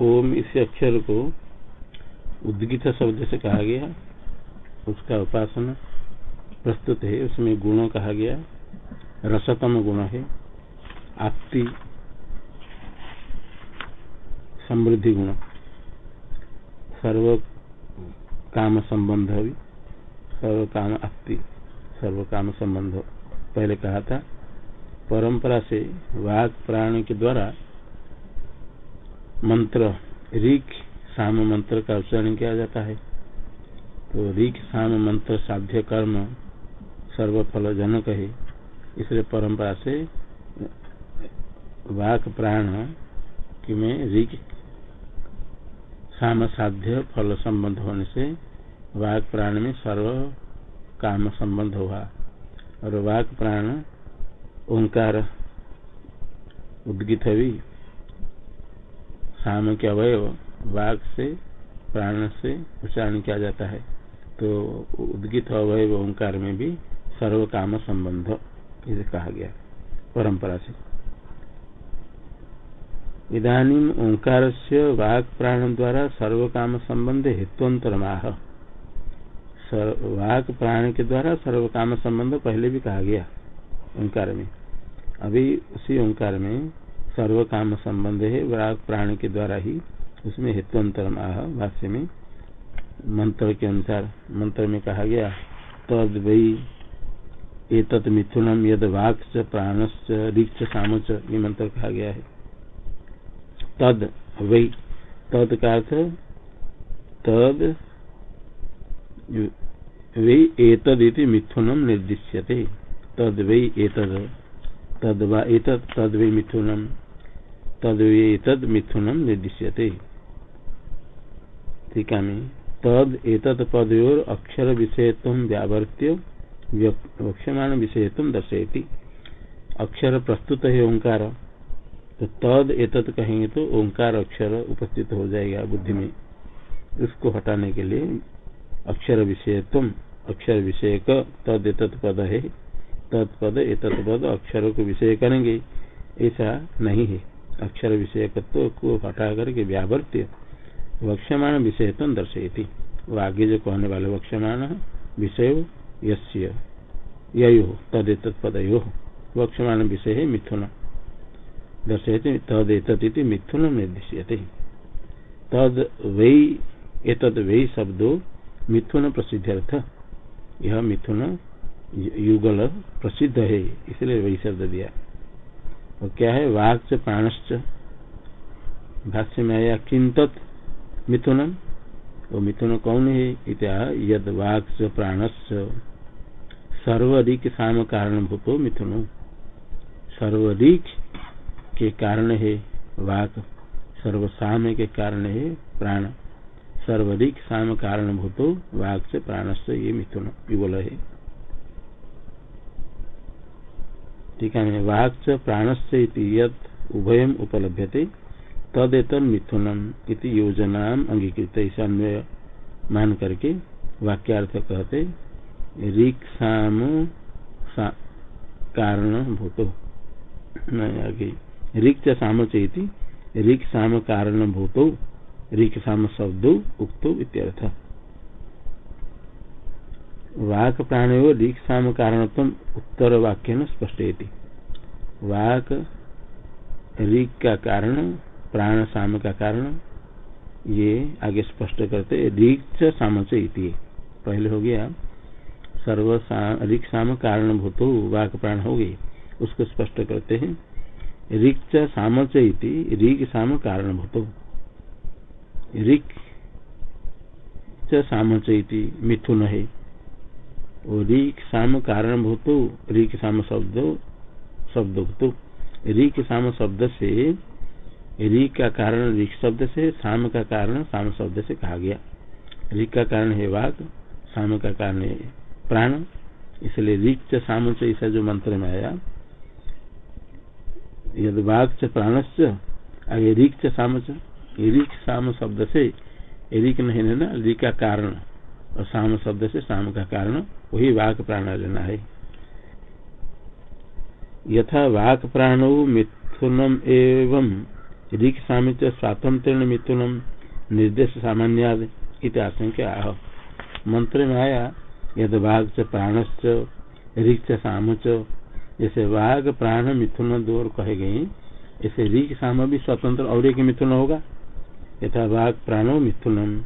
ओम इस अक्षर को उद्गित शब्द से कहा गया, उसका उपासना प्रस्तुत है, उसमें गुण कहा गया, रसतम गुण है, आपति, समृद्धि गुण सर्व काम संबंध भी सर्व काम आपति सर्व काम संबंध, पहले कहा था, परंपरा से वाक प्राण के द्वारा मंत्र ऋख साम मंत्र का उच्चारण किया जाता है। तो ऋख साम मंत्र साध्य कर्म सर्वफल जनक है। इसलिए परंपरा से वाक प्राण कि में ऋख साम साध्य फल संबंध होने से वाक प्राण में सर्व काम संबंध हुआ। और वाक प्राण ओंकार उद्गित भी साम के अवयव वाक से, प्राण से उच्चारण किया जाता है। तो उद्गित अवयव ओंकार में भी सर्व काम संबंध इसे कहा गया परंपरा से। इधानी ओंकार से वाक प्राण द्वारा सर्व काम संबंध हेतुअंतर वाक प्राण के द्वारा सर्व काम संबंध पहले भी कहा गया ओंकार में। अभी उसी ओंकार में सर्व काम संबंध है वाक प्राण के द्वारा ही उसमें हेतुअंतर आह, भाष्य में मंत्र के अनुसार, मंत्र में कहा गया, तद वही एतत् मिथुनम यद वाक्च प्राणश्च ऋक्ष सामुच ये मंत्र कहा गया है। तद वही तद का अर्थ, तद वही एतद मिथुनम निर्दिश्यते। तद वही एतद, तद तद वही मिथुनम तद एतद मिथुनम निर्दिश्यते। टीका में तद एतत् पदयोर अक्षर विषयत्व व्यावर्त्य वक्ष्यमाण विषयत्व दर्शयति। अक्षर प्रस्तुत है ओंकार। तो तद एतत् कहेंगे तो ओंकार अक्षर उपस्थित हो जाएगा बुद्धि में। उसको हटाने के लिए अक्षर विषयत्व अक्षर विषय का तद एतत् पद है। तत्पद एतत् पद अक्षर को विषय करेंगे। ऐसा नहीं है। अक्षर विषय को हटा करके व्यावर्त्य वक्ष्यमाण विषय तो दर्शयती। वो आगे जो कहने वाले वक्ष्यमाण विषय यस्य यो तद तत्पदयो वक्ष्यमाण विषय है मिथुन। दर्शयते तद एतत् मिथुन निर्दिश्यते। तद वही एतद वही शब्दों मिथुन प्रसिद्ध अर्थ यह मिथुन युगल प्रसिद्ध है, इसलिए वही शब्द दिया। और क्या है? वाघ प्राणश्च। भाष्य में आया किंतत मिथुनम। वो मिथुन कौन है? इत्या यद वाक प्राणस् सर्वधिक साम कारण भूतो मिथुन। सर्वधिक के कारण है वाक। सर्वसाम के कारण है प्राण। सर्वाधिक साम कारण भूतो वाक से प्राण ये मिथुन विबल है। ठीक है वाक से प्राण से उभयम उपलभ्यते तदेतर मिथुनम इति योजना अंगीकृत ऐसा अन्वय मान करके वाक्यार्थ कहते ऋक साम कारण भूतो। आगे साम चेती ऋक साम कारण भूतो ऋक साम शब्द उक्तो इत्यर्थ। वाक प्राणयो ऋक साम कारणत्म उत्तर वाक्य न स्पष्ट वाक ऋक का कारण प्राण साम का कारण ये आगे स्पष्ट करते ऋक्ष साम इति पहले हो गया सर्व ऋक् साम कारण भूतो वाक प्राण हो गए। उसको स्पष्ट करते हैं ऋक्ष साम इति ऋग साम कारण भूतो साम इति मिथुन है। ऋक साम कारण भूतो ऋक साम शब्द शब्द ऋक साम शब्द से री का कारण ऋख शब्द से शाम का कारण शाम शब्द से कहा गया। ऋख का कारण है वाक शाम का कारण है प्राण। इसलिए ऋख शाम से ऐसा जो मंत्र में आया, यद वाक च प्राणश्च, आगे ऋख शाम ऋख शाम शब्द से ऋख नहीं लेना ऋ का कारण और शाम शब्द से शाम का कारण वही वाक प्राण लेना है। यथा वाक प्राणो मिथुनम एवं ऋख सामित स्वातंत्र मिथुनम निर्देश सामान्य आशंका आह। मंत्र में आया, यद वाघ च प्राणश्च ऋख सामुच जैसे वाघ प्राण मिथुन दो कहे गए, ऐसे ऋख साम भी स्वतंत्र और एक मिथुन होगा। यथा बाघ प्राणो मिथुनम।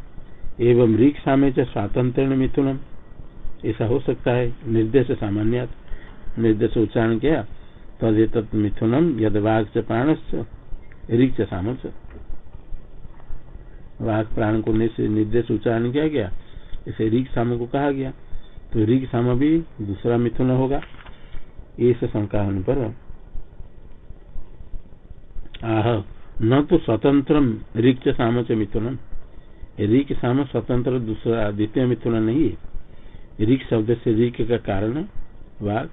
एवं ऋख सामे स्वातंत्र मिथुनम। ऐसा हो सकता है। निर्देश सामान्य निर्देश उच्चारण किया तदेत मिथुनम, यद बाघ च प्राणश्च ऋख सामुच वाघ प्राण को निर्देश उच्चारण किया गया, इसे ऋग साम को कहा गया। तो ऋग साम भी दूसरा मिथुन होगा। इस शंका होने पर आह, न तो स्वतंत्र साम च मिथुन ऋक साम स्वतंत्र दूसरा द्वितीय मिथुन नहीं है। ऋक शब्द से ऋक का कारण वाघ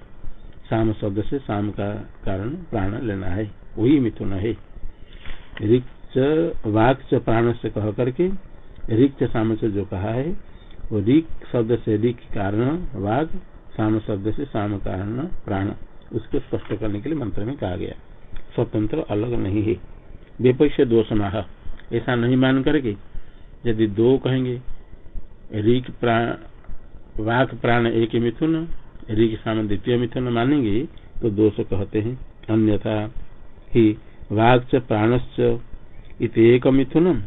साम शब्द से साम का कारण, प्राण लेना है। वही मिथुन है। ऋक्ष वाघ च, प्राण से कह करके ऋक्ष साम से जो कहा है, वो ऋक शब्द से ऋक कारण वाघ साम शब्द से साम कारण, प्राण, उसको स्पष्ट करने के लिए मंत्र में कहा गया। स्वतंत्र अलग नहीं है। विपक्ष दो समाह ऐसा नहीं मान करके यदि दो कहेंगे ऋक प्राण वाघ प्राण एक मिथुन ऋक साम द्वितीय मिथुन मानेंगे तो दोष कहते हैं। अन्यथा ही वाघ च प्राणश्च इत एक मिथुनम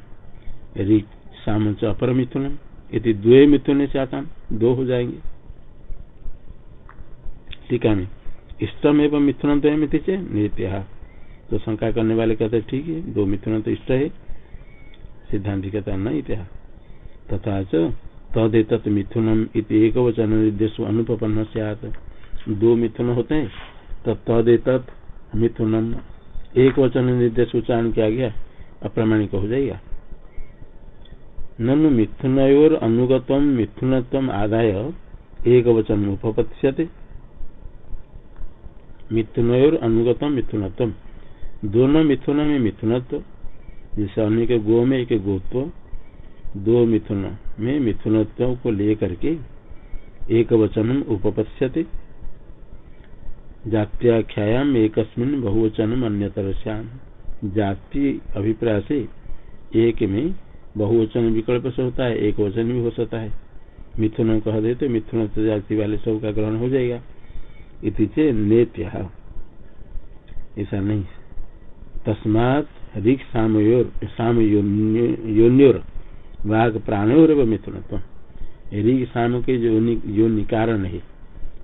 ऋक साम च अपर मिथुनम यदि द्वे मिथुन से आता दो हो जाएँगे। टीका में, इष्टम एवं मिथुन द्वय मिथि से नृत्य। तो शंका करने वाले कहते ठीक है, दो मिथुन तो इष्ट है सिद्धांत कहता न इत्या तथा तदेत मिथुनम इत एक वचन निर्देश अनुपन्न दो मिथुन होते हैं। तो तदेत मिथुनम एक वचन निर्देश उच्चारण किया गया। अप्रामाणिक हो जाएगा। ननु मिथुनयोर अनुगत मिथुनत्व आदाय एक वचन उपपत्स्यते। मिथुनयोर अनुगत मिथुनत्व दोनों मिथुन में मिथुनत्व जैसे अन्य के गो में एक गोत्व दो मिथुन में मिथुनत्व को लेकर के एक वचन जात्याख्यायाम एक बहुवचन अन्यतर श्याम जाति अभिप्राय से एक में बहुवचन विकल्प से होता है, एक वचन भी हो सकता है। मिथुन कह दे तो मिथुन जाति वाले सब का ग्रहण हो जाएगा। इतिचे नेत्य। ऐसा नहीं। तस्मात साम योन्योर वाघ प्राणोर व मिथुन ऋग साम के जो योनि कारण है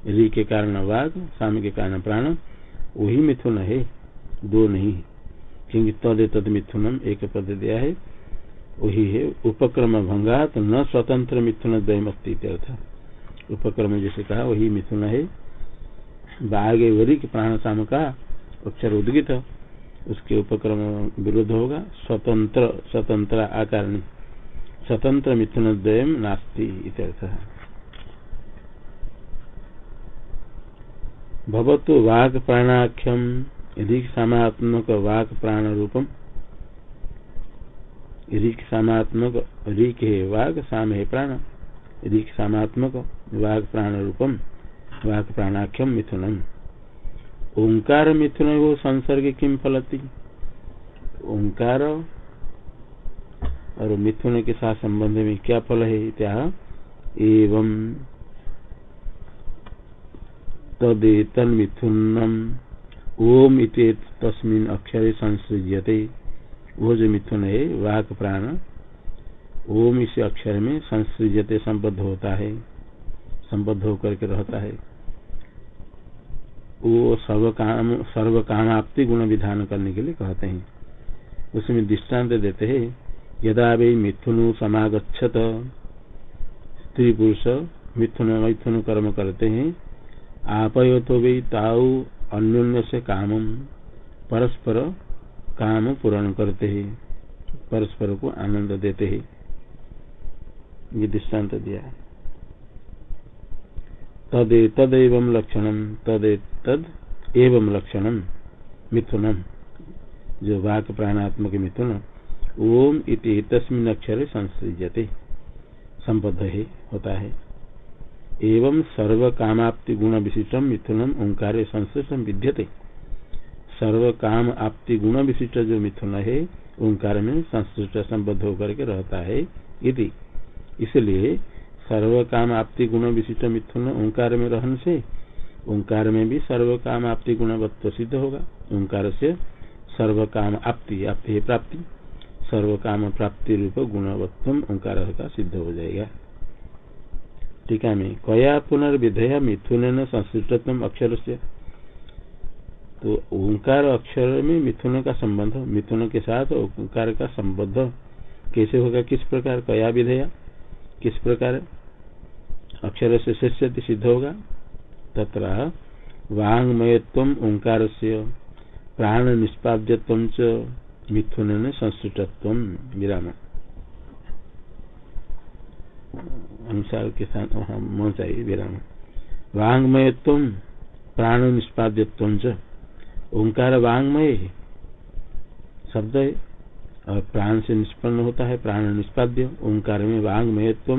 ऋ के कारण वाघ साम के कारण प्राण, वही मिथुन है, दो नहीं क्योंकि तद तद मिथुनम, एक पद दिया है, वही है उपक्रम भंगा तो न स्वतंत्र मिथुन द्वयमस्ती उपक्रम जैसे कहा, वही मिथुन है। बाघ वरी प्राण साम का अक्षर उद्गित। उसके उपक्रम विरुद्ध होगा। स्वतंत्र स्वतंत्र आकार स्वतंत्र मिथुन द्वयम नास्ती भवतु वाघ प्राणाख्यम ऋख सामात्मक वाघ प्राण रूपम ऋख सामात्मक ऋख है वाघ साम है प्राण ऋख सामात्मक वाघ प्राण रूपम वाघ प्राणाख्यम मिथुनम। ओंकार मिथुन वो संसर्ग किम फलती? ओंकार और मिथुन के साथ संबंध में क्या फल है? क्या एवं तदेतन मिथुनम। ओम इते तस्मिन अक्षरे संसृजते वो जो मिथुन है, वाक प्राण, ओम इस अक्षर में संसृजते संबद्ध होता है। संबद्ध होकर के रहता है। वो सर्व काम सर्व कामाप्ति गुण विधान करने के लिए कहते हैं। उसमें दृष्टांत देते हैं, यदा वे मिथुन समागछत स्त्री पुरुष मिथुन, मैथुन कर्म करते हैं आपयो तो वे ताऊ अन्योन्य से काम, परस्पर काम पूर्ण करते हैं, परस्पर को आनंद देते हैं। ये दृष्टांत दिया तदे तदेव लक्षण, तदे तद एवं लक्षण मिथुनम जो वाक प्राणात्मक मिथुन, ओम इति तस्मिन अक्षर संसृजते संबद्ध है होता है। एवं सर्व कामाप्ति गुण विशिष्टम मिथुनम ओंकार संश्लिष्टम विद्यते। सर्व काम आपती गुण विशिष्ट जो मिथुन है, ओंकार में संस्कृत संबद्ध होकर के रहता है, इति। इसलिए सर्व काम आपती गुण विशिष्ट मिथुन ओंकार में रहने से, ओंकार में भी सर्व काम आपती गुणवत्व सिद्ध होगा। ओंकार से सर्व काम आपती आपती प्राप्ति। सर्व काम प्राप्ति रूप गुणवत्व ओंकार का सिद्ध हो जाएगा। टीका में कया पुनर्विधेय मिथुन न संस्कृतम अक्षर से तो ओंकार अक्षर में मिथुन का संबंध, मिथुन के साथ ओंकार का संबंध कैसे होगा, किस प्रकार कया विधेय? किस प्रकार? अक्षर से शिष्य सिद्ध होगा। तथा वांगमयत्व ओंकार से प्राण निष्पाद्यत्व मिथुन ने संस्कृतत्व विराम। अनुसार के साथ वहाँ मन चाहिए विराम। वांगमयत्व प्राण निष्पाद्यत्व ओंकार वांगमय शब्द है प्राण से निष्पन्न होता है, प्राण निष्पाद्य, ओंकार में वांगमयत्व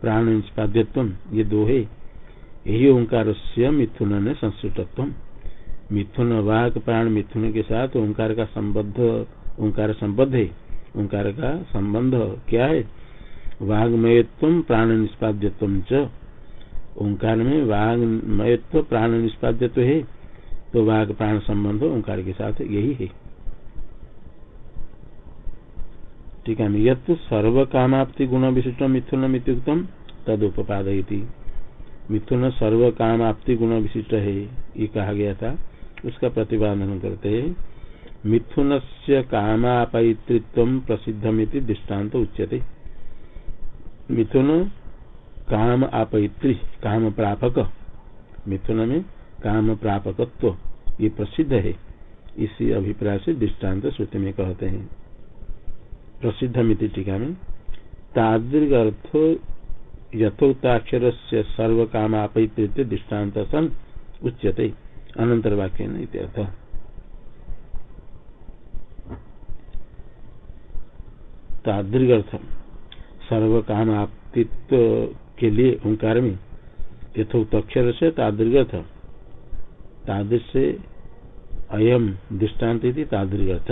प्राण निष्पाद्यत्व, ये दो है यही ओंकार से मिथुन ने संस्कृतत्व मिथुन वाक प्राण मिथुन के साथ ओंकार का संबद्ध, ओंकार संबद्ध है। ओंकार का संबंध क्या है? वाग्मयत्व प्राण निष्पाद्यत्व च। ओंकार में वाग्मयत्व प्राण निष्पाद्यत्व है। तो वाघ प्राण संबंध ओंकार के साथ यही है। ठीक है यद सर्व कामाप्ति गुण विशिष्ट मिथुन मित्युक्तम तद मिथुन सर्व काम गुण विशिष्ट है, ये कहा गया था, उसका प्रतिपादन करते है। मिथुन से कामापयित्व प्रसिद्धमिति दृष्टांत उच्यते। मिथुन काम आपयित्री काम प्रापक मिथुन में काम प्रापकत्व ये प्रसिद्ध है। इसी अभिप्राय से दृष्टांत श्रुति में कहते हैं। प्रसिद्ध मिति टीका में तादृग अर्थ यथोक्ताक्षर से सर्व काम आपयित्व दृष्टांत सन उच्यते। अनंतर वाक्य इत्यर्थ तादृगर्थ सर्व काम आपतित्व के लिए ओंकार में यथोक्त अक्षर से तादृगर्थ तादृश से अयम दृष्टांत तादृगर्थ।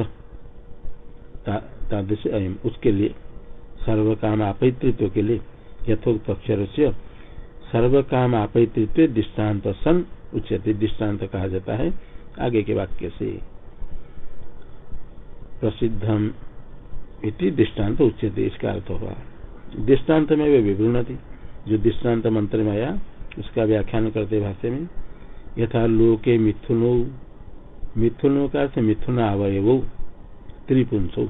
तादृश अयम उसके लिए सर्व काम आपत्व के लिए यथोक्त अक्षर से सर्व काम आपत्व दृष्टांत सन उच्चते दृष्टांत कहा जाता है, आगे के वाक्य से। प्रसिद्धम इति दृष्टांत उच्चते इसका अर्थ होगा दृष्टांत में वे विवरण थी। जो दृष्टांत मंत्र में आया, उसका व्याख्यान करते भाष्य में, यथा लोके मिथुनो मिथुनो का अर्थ मिथुन अवयव त्रिपुंसो।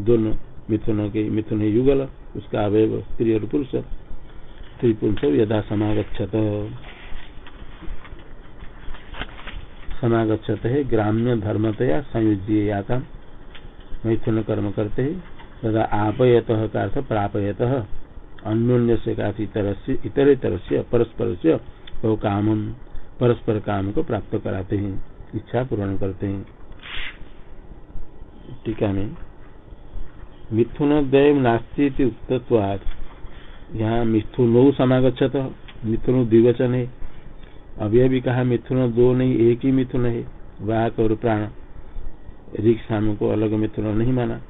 दोनों मिथुन के, मिथुन युगल, उसका अवयव स्त्री और पुरुष, त्रिपुंसो यदा समागछत समागछत है ग्राम्य धर्मतया संयुज्य याता मैथुन कर्म करते है तथा आपयत का अर्थ प्रापयत। अन्योन्य से का इतर इतर से परस्पर से वो काम परस्पर काम को प्राप्त कराते हैं, इच्छा पूर्ण करते हैं। टीका में मिथुन दैव नास्ती उक्तवाद यहाँ मिथुन समागछत मिथुन द्विवचन। है अभी अभी कहा मिथुन दो नहीं, एक ही मिथुन है वाक और प्राण। रिक्साम को अलग मिथुन नहीं माना।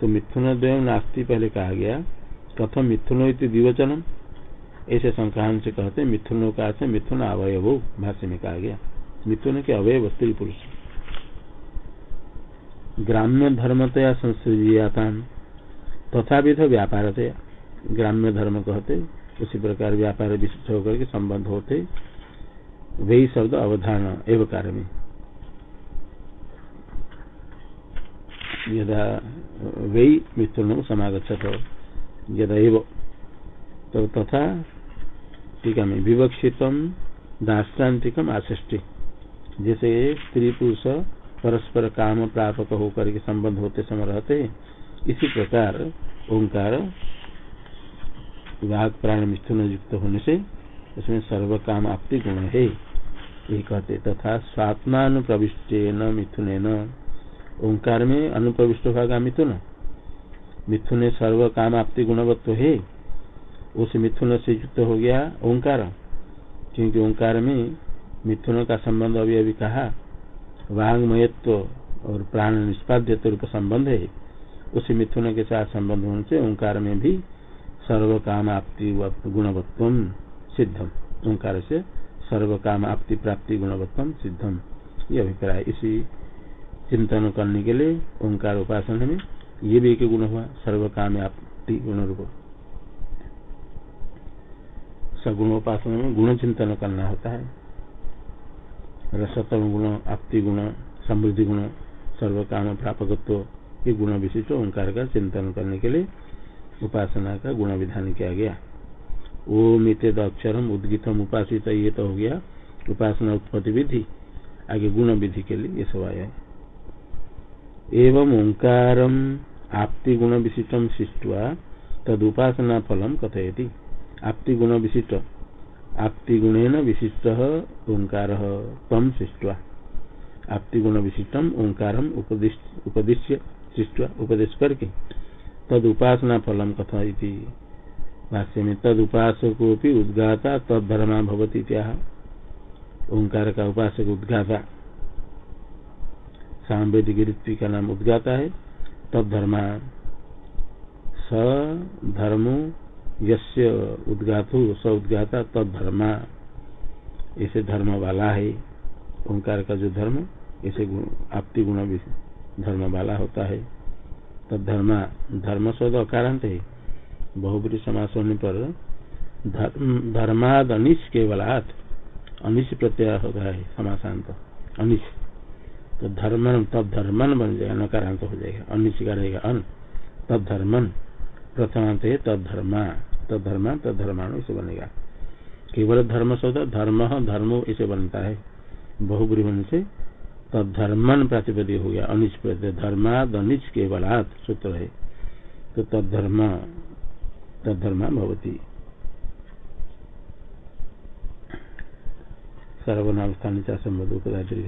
तो मिथुन द्वयम नास्ती पहले कहा गया। कथम मिथुन द्विवचनम ऐसे संक्रांत से कहते मिथुनों का से मिथुन अवयव, भाष्य में कहा गया। मिथुन के अवयव स्त्री पुरुष। ग्राम्य धर्मतया संसृजियाता तथा विध व्यापारतया ग्राम्य धर्म कहते, उसी प्रकार व्यापार विशिष्ट होकर के संबंध होते, वही शब्द अवधान एवकार में। यदा वही मिथुन समागछत यदा तो तथा टीका में विवक्षित दाष्टान्तिकम आशिष्टि। जैसे स्त्री पुरुष परस्पर काम प्रापक होकर के संबंध होते समय रहते इसी प्रकार ओंकार वाघ प्राण मिथुन युक्त होने से उसमें सर्व काम आपती गुण है। ये कहते तथा स्वात्मानुप्रविष्ट न मिथुन ओंकार में अनुप्रविष्ट होगा मिथुन। मिथुन सर्व काम आपती गुणवत्व है। उस मिथुन से युक्त हो गया ओंकार। क्योंकि ओंकार में मिथुन का संबंध अभी अभी कहा वांगमयत्व और प्राण निष्पाद्य रूप संबंध है। उसी मिथुन के साथ संबंध होने से ओंकार में भी सर्व काम आपति गुणवत्व सिद्धम ओंकार से सर्व काम आपति प्राप्ति गुणवत्तम सिद्धम ये अभिप्राय इसी चिंतन करने के लिए ओंकार उपासना में ये भी एक गुण हुआ सर्व काम आपति गुण रूप सगुणोपासना में गुण चिंतन करना होता है। रसतम गुण, आपति गुण, समृद्धि गुण सर्व काम प्रापकत्व ये गुण विशिष्ट ओंकार का चिंतन करने के लिए उपासना का गुण विधान किया गया। ओम इतद अक्षरम उद्गितम उपासित ये तो हो गया। उपासना उत्पत्ति विधि, आगे गुण विधि के लिए ये सब आया एवं ओंकार आपति गुण विशिष्टम सृष्टवा तद उपासना फलम कथयति। आपति गुण विशिष्ट। आपति गुणेन विशिष्ट ओंकार तम सृष्टवा आपति गुण विशिष्टम ओंकार उपदिश्य सृष्टवा उपदेश करके तद उपासना फलम कथा भाष्य में तद उपासको उद्गाता तद धर्मा भवती ओंकार का उपासक उद्गाता सांवेदिक ऋत्वी का नाम उद्गाता है तद धर्मा स धर्मो यस्य उद्गातु स उद्गाता तद धर्मा ऐसे धर्म वाला है, ओंकार का जो धर्म, ऐसे आपती गुण धर्म वाला होता है, तब धर्म धर्म शब्द अकारांत है। बहुबरी समास होने पर धर्माद अनिश केवलात अनिश प्रत्यय होता है, समासांत। अनिश। तो धर्मन, तब धर्मन बन जाएगा नकारांत हो जाएगा। अनिश का रहेगा अन, तब धर्मन। प्रथमांत है तद्धर्मा तब तद्धर्माणु इसे बनेगा। केवल धर्म शब्द धर्म, धर्मो, इसे बनता है। बहुबरी होने से तद्धर्मन प्रातिपदी हो गया। अनिच प्रत्यय धर्माद अनिच केवलात्, सूत्र है। तो तद्धर्म, तद्धर्मा भवती। सर्वनाम स्थान संबंध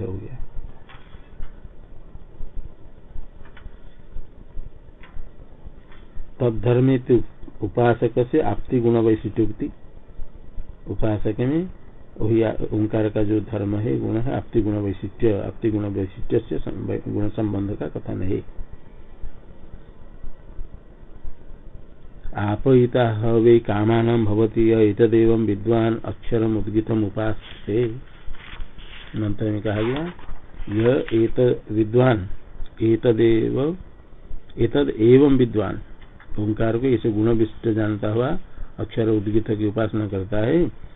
हो गया। तद्धर्म उपासक से आपती गुण वैशिष्टुक्ति उपासक में वही ओंकार का जो धर्म है, गुण है आपती गुण वैशिष्ट आपती गुण वैशिष्ट से गुण संबंध का कथन है आपहिता वे कामान भवती, एतदेव विद्वान अक्षर उद्गितम उपास मंत्र में कहा गया यह एत विद्वान, एतदेव, एतद एवं विद्वान। ओंकार को इसे गुण विशिष्ट जानता हुआ अक्षर उद्गित की उपासना करता है।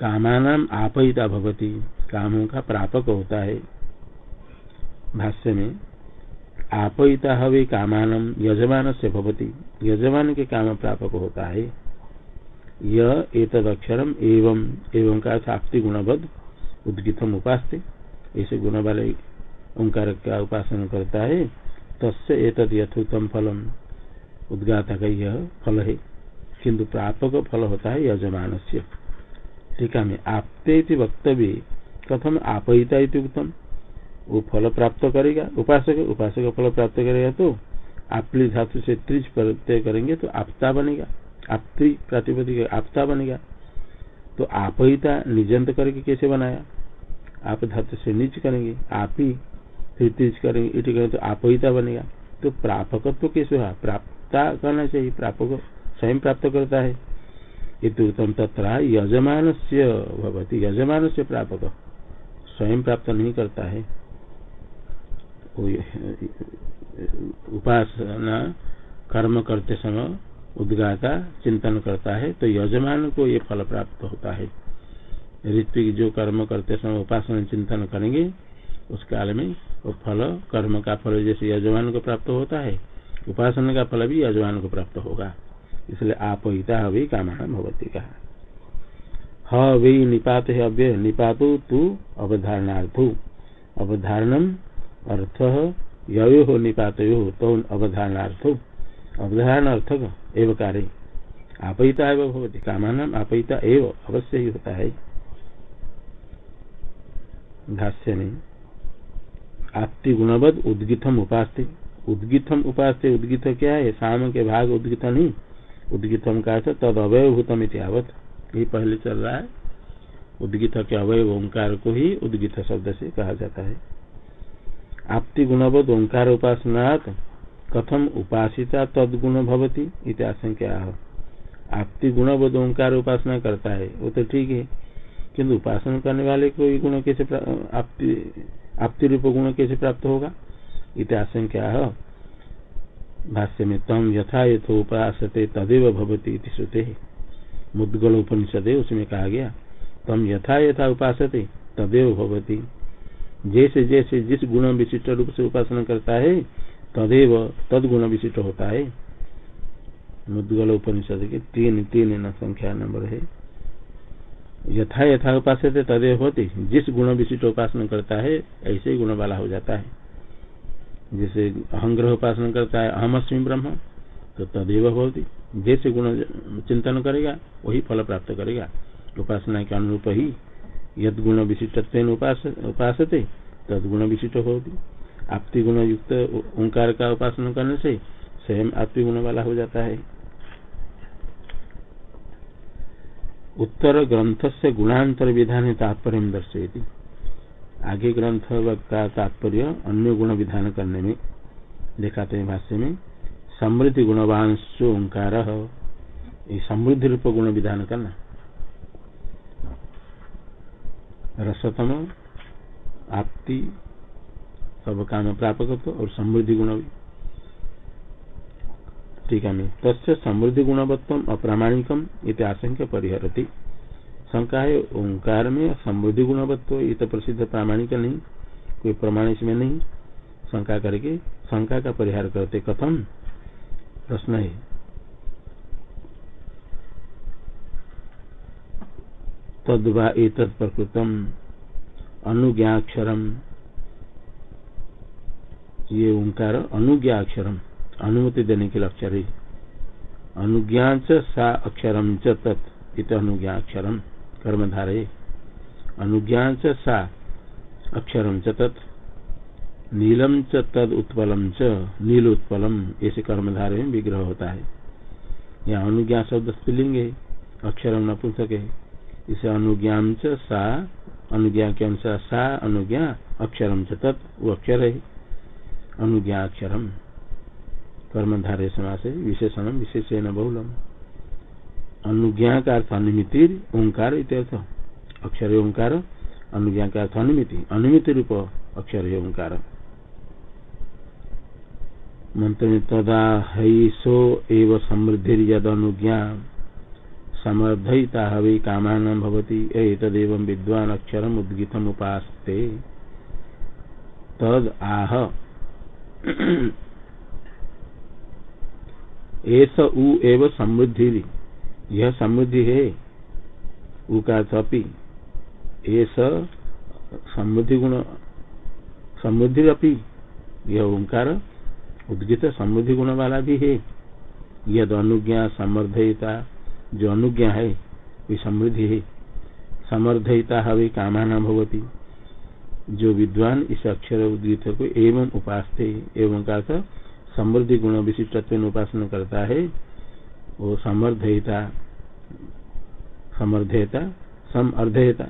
कामान आपहिता भवती। कामों का प्रापक होता है। भाष्य में आपहिता हवे कामान यजमान से भवती। यजमान के काम प्रापक होता है। यह एतद अक्षरम एवं एवं का आपती गुणबद्ध उद्गितम उपासते। ऐसे गुण वाले ओंकार का उपासना करता है। तस्य एतद यथोत्तम फलम। उद्गाता का यह फल है। किंतु प्रापक फल होता है यजमान से टीका में आपते वक्तव्य कथम आपहिता उत्तम वो फल प्राप्त करेगा, उपासक उपासक फल प्राप्त करेगा तो आपली धातु से त्रिज प्रत्यय करेंगे तो आपता बनेगा, आपती प्रातिपदिक आपता बनेगा। तो आपहिता निजंत करके कैसे बनाया? आप धातु से निज करेंगे, आप ही फिर त्रिज करेंगे, इट करेंगे तो आपहिता बनेगा। तो प्रापकत्व तो कैसे हुआ प्राप्त करना चाहिए, प्रापक स्वयं प्राप्त करता है। इतम तथा यजमान से भगवती यजमान से प्रापक स्वयं प्राप्त नहीं करता है। उपासना, कर्म करते समय उद्गाता, चिंतन करता है तो यजमान को ये फल प्राप्त होता है। ऋत्विक जो कर्म करते समय उपासना, चिंतन करेंगे, उस काल में वो फल, कर्म का फल जैसे यजमान को प्राप्त होता है, उपासना का फल भी यजमान को प्राप्त होगा। इसलिए आप हिता वे कामान भगवती का। ह, वे, निपात है, अव्यय, निपातो तू, अवधारणार्थो। अवधारणम अर्थ यो हो निपात हो तो अवधारणार्थो अवधारण अर्थक एवं कार्य। आपहिता एवं भवती कामान आपहिता एवं, अवश्य ही होता है। भाष्य में आपति गुणवद उद्गितम उपास्ते। उद्गितम उपास उद्गित क्या है? शाम के भाग उद्गित नहीं। उद्गितम का तद अवयभूतम इतिहावत ये पहले चल रहा है। उद्गित के अवय ओंकार को ही उद्गित शब्द से कहा जाता है। आपति गुणवद ओंकार उपासनात्, कथम उपासिता तद गुण भवती इत आशंका आपति गुणवद ओंकार उपासना करता है, वो तो ठीक है। किंतु उपासना करने वाले को गुण कैसे आपति रूप गुण कैसे प्राप्त होगा? इत आशंका भाष्य में तम यथा यथोपासते तदेव भवती श्रुते। मुद्गल उपनिषद उसमें कहा गया, तम यथा यथा उपासते तदेव भवती। जैसे जैसे जिस गुण विशिष्ट रूप से उपासना करता है, तदेव तद गुण विशिष्ट होता है। मुद्गल उपनिषद के तीन तीन संख्या नंबर है। यथा यथा उपास तदेव होती। जिस गुण विशिष्ट उपासना करता है, ऐसे ही गुण वाला हो जाता है। जैसे अहंग्रह उपासना करता है अहमअस्मी ब्रह्म तो तदेव होती जैसे गुण चिंतन करेगा, वही फल प्राप्त करेगा। उपासना के अनुरूप ही यद गुण विशिष्ट उपासते, तद गुण विशिष्ट होती। आपति गुण युक्त ओंकार का उपासना करने से स्वयं आपति गुण वाला हो जाता है। उत्तर ग्रंथ से गुणांतर विधान तात्पर्य दर्शेती आगे ग्रंथ का तात्पर्य अन्य गुण विधान करने में, दिखाते हैं भाष्य में, समृद्धि गुणवान ओंकार समृद्धि रूप गुण विधान करना। रसतम, आपति, सब काम प्रापक और समृद्धि गुण। ठीक है तस्य समृद्धि गुणवत्व अप्रामाणिकम इत आशंका परिहरती। शंका है, ओंकार में समृद्धि गुणवत्व ये तो प्रसिद्ध प्रामाणिक नहीं, कोई प्रमाण इसमें नहीं। शंका करके, शंका का परिहार करते कथम प्रश्न है। तद्वा एक प्रकृतम, अनुज्ञाक्षरम। ये ओंकार अनुज्ञाक्षरम, अनुमति देने के अक्षर है। अनुज्ञा सा अक्षरम च तत् अनुज्ञाक्षरम। कर्मधारे। अनुज्ञा सा अक्षरम च तत् नीलम च तद उत्पलम च, नील उत्पलम, ऐसे कर्मधारे में विग्रह होता है। यहाँ अनुज्ञा शब्द स्त्रीलिंग है, अक्षरम नपुंसक है। इसे अनुज्ञा च सा, अनुज्ञा के अनुसार सा, अनुज्ञा, अक्षरम च तत् अक्षर है। अनुज्ञा अक्षरम। कर्मधारे समास विशेषण विशेषण बहुलम। अनुज्ञा का अर्थ अनुमिति ओंकार इत्यर्थ। अक्षर ओंकार अनुज्ञा का अर्थ अनुमिति अनुमिति रूप, अक्षर ओंकार। मंत्र में तदा हईसो एव समृद्धि यद अनुज्ञा समर्धयिता हवि कामान भवती, एतदेव विद्वान अक्षरम उद्गितम उपासते तद आह। ऐसा उ एव समृद्धि। यह समृद्धि है। उ का अपी ऐसा समृद्धि गुण समृद्धि अपी यह ओंकार, उद्गित समृद्धि गुण वाला भी है। यद अनुज्ञा समर्धयिता, जो अनुज्ञा है, वे समृद्धि है। समर्धयिता हवे, कामाना भवती। जो विद्वान इस अक्षर उद्गित को एवं उपास एवं का समृद्धि गुण विशिष्टत्व उपासना करता है, वो समर्धयता समर्धयता सम अर्धयता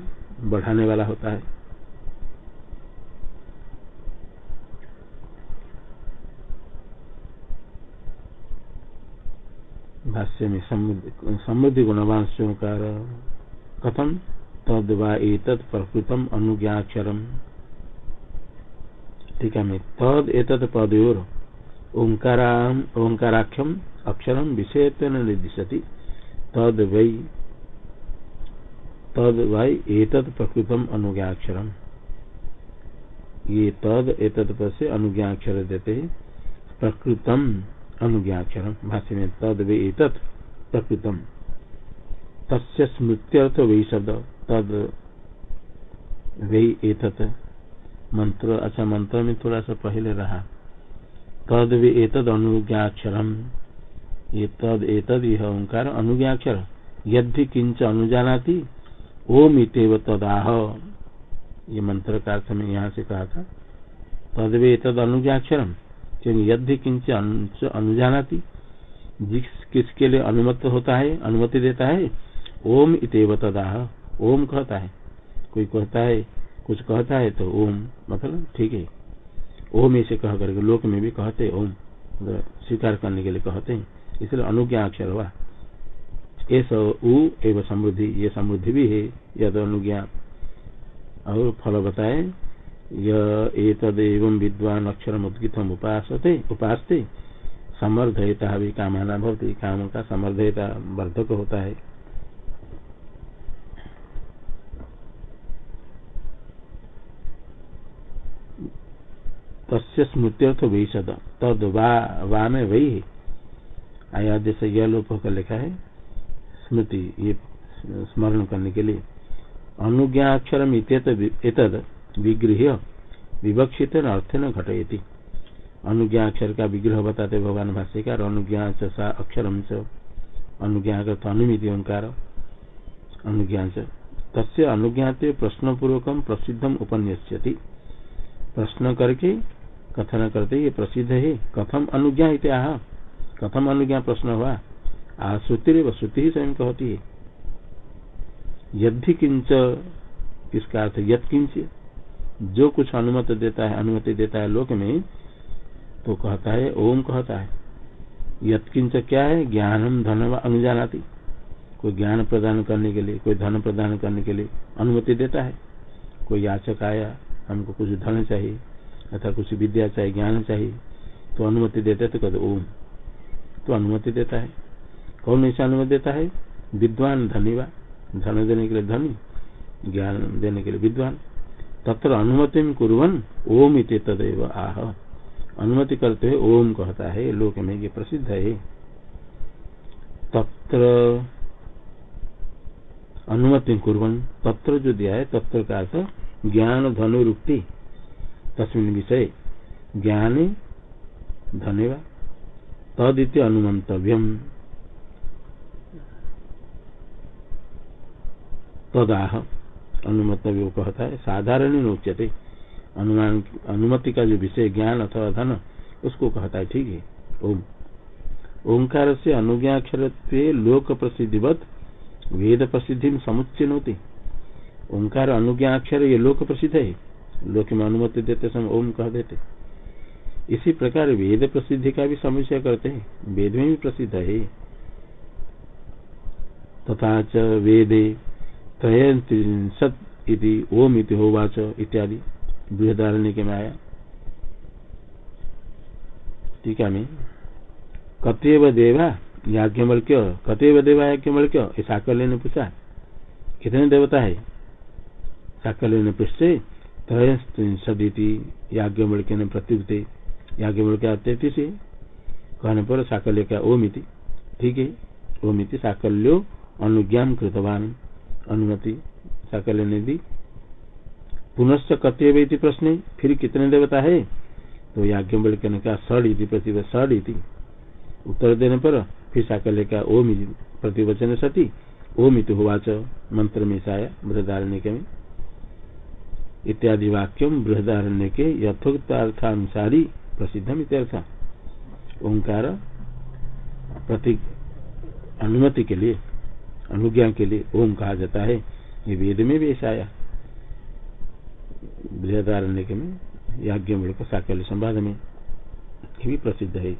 बढ़ाने वाला होता है। भाष्य में समृद्धि गुणवान स्वीकार कथम तद व प्रकृतम अनुज्ञाक्षरम। ठीक है तद एतत् पदयोर ओंकाराख्यम अक्षरम विषय निर्दिशति। तद वै तद वै एतद प्रकृतम अनुज्ञाक्षरम। ये तद पद से अनुज्ञाक्षर देते, प्रकृतम अनुज्ञाक्षरम। भाष्य में तद वे एतत् प्रकृतम। तस्य स्मृत्यर्थ वही शब्द, तद वही एतत्। मंत्र अच्छा मंत्र में थोड़ा सा पहले रहा। तद भी एतद अनुज्ञाक्षरम। ये तद एतद यह ओंकार अनुज्ञाक्षर। यदि किंच अनुजानाती ओम इतव तदाह। ये मंत्र का अर्थ में यहाँ से कहा था। तदवे तद अनुज्ञाक्षरम। क्योंकि यदि किंच अनुजानाती, जिस, किसके लिए अनुमत होता है, अनुमति देता है, ओम इतव तदाह। ओम कहता है। कोई कहता है, कुछ कहता है तो ओम मतलब ठीक है। ओम ऐसे कह करके लोक में भी कहते ओम। स्वीकार करने के लिए कहते हैं। इसलिए अनुज्ञा अक्षर हुआ ऐसा उ, एवं समृद्धि, ये समृद्धि भी है यद अनुज्ञा। और फल बताए यदेव विद्वान अक्षर उद्गितम उपासते उपासते। समर्धयता भी कामाना भवती, काम का समर्धयता वर्धक होता है। तस्य स्मृत्यर्थ वैषद तद वा वा में वही आया यह लोप होकर लिखा है, स्मृति, ये स्मरण करने के लिए। अनुज्ञाक्षर एतद विग्रह विवक्षित अर्थ न घटयती। अनुज्ञाक्षर का विग्रह बताते भगवान भाष्यकार अनुज्ञा सा अक्षरम च अनुज्ञा का अनुमिति ओंकार। अनुज्ञा तस्य अनुज्ञाते प्रश्न पूर्वक प्रसिद्धम उपन्यस्यति। प्रश्न करके कथन करते, ये प्रसिद्ध है, कथम अनुज्ञा आह। कथम अनुज्ञा प्रश्न हुआ, आ श्रुति ही स्वयं कहती है। यदि किंच इसका अर्थ यद किंच जो कुछ अनुमत देता है, अनुमति देता है लोक में तो कहता है, ओम कहता है। यत्किंच क्या है? ज्ञानम धन अनुजानाती कोई ज्ञान प्रदान करने के लिए, कोई धन प्रदान करने के लिए अनुमति देता है। कोई याचक आया, हमको कुछ धन चाहिए, अथवा कुछ विद्या चाहिए, ज्ञान चाहिए तो अनुमति देते तो कहते ओम। तो अनुमति देता है। कौन ऐसा अनुमति देता है? विद्वान धनी वा धन देने के लिए धनी, ज्ञान देने के लिए विद्वान। तत्र अनुमति कुरन ओम इत तदेव आह। अनुमति करते हुए ओम कहता है, लोक में ये प्रसिद्ध है। तत्र अनुमति कुरन तत्र जो दिया है, तत्र का अर्थ ज्ञान धनुरुक्ति। तस्मिन विषय ज्ञान धन्यवाद तदित अनुमंतव्यम तदाह अनुमतव्य कहता है, साधारण नोच्यते। अनुमान, अनुमति का जो विषय ज्ञान अथवा धन, उसको कहता है, ठीक है, ओम। ओंकार से अनुज्ञाक्षर लोक प्रसिद्धिवत वेद प्रसिद्धि समुच्चय होती ओंकार अनुज्ञाक्षर ये लोक प्रसिद्ध है, लोक में अनुमति देते समय ओम कह देते। इसी प्रकार वेद प्रसिद्धि का भी समुचय करते हैं। वेद में भी प्रसिद्ध है तथा च वेदे त्रयसत ओम इति होवाच इत्यादि। बृहदारण्य के में आया टीका में। कतेव देवा याज्ञवल्क्य कतेव देवा याज्ञवल्क्य ये साकल्य ने पूछा। कितने देवता है? साकल्य ने पूछते त्रयसदी याज्ञवल्क्य ने प्रत्युक्ते। याज्ञवल्क्य तैतीस है कहने पर साकल्य का ओमिति। ठीक है? ओमिति साकल्यो अनुज्ञान कृतवान अनुमति साकल्य ने दी। पुनश्च कत्यव प्रश्न, फिर कितने देवता है? तो याज्ञ ने कहा सड़ इति प्रतिभा सड़ इति। उत्तर देने पर फिर साकल्य का ओम प्रतिवचन सती। ओम इत हुवाच मंत्र में। साया बृहदारण्य के इत्यादि वाक्यम बृहदारण्य के यथोक्तार्थानुसारी प्रसिद्धम इत्यर्थ ओंकार प्रतीक अनुमति के लिए, अनुज्ञा के लिए ओम कहा जाता है। ये वेद में भी ऐसा आया। बृहदारण्य के में याज्ञ मूल साकल्य संवाद में भी प्रसिद्ध है।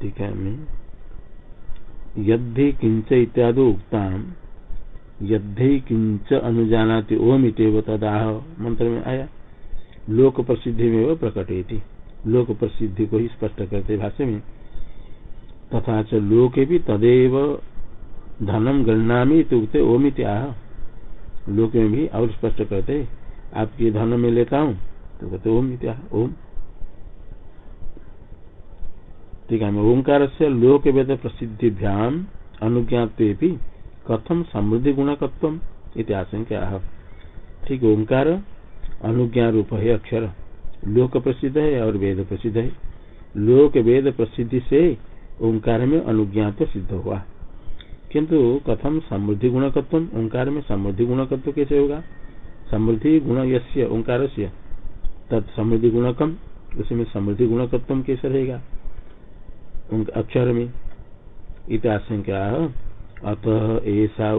टीका में यदि किंच इत्यादि उक्ता यदि किंच अनुजानाति ओम इतव तदाह। मंत्र में आया, लोक प्रसिद्धि में वो प्रकट लोक प्रसिद्धि को ही स्पष्ट करते भाष्य में। तथा च लोके भी तदेव धनम गणना में उगते ओम आह। लोक में भी और स्पष्ट करते, आपकी धन में लेता हूँ तो कहते ओम इत्याह ओम। ठीक है ओंकार से लोक वेद प्रसिद्धिभ्याम अनुज्ञाते कथम समृद्धि गुणकत्व इतिहास ठीक, ओंकार, अनुज्ञा रूप है, अक्षर। लोक प्रसिद्ध है और वेद प्रसिद्ध है। लोक वेद प्रसिद्धि से ओंकार में अनुज्ञा तो सिद्ध हुआ। किंतु कथम समृद्धि गुणकत्व ओंकार में समृद्धि गुणकत्व कैसे होगा? समृद्धि गुण यश्य ओंकार से तत् समृद्धि गुणकम, उसमें समृद्धि गुणकत्व कैसे रहेगा? अक्षर में इत आशंका अतः ऐसा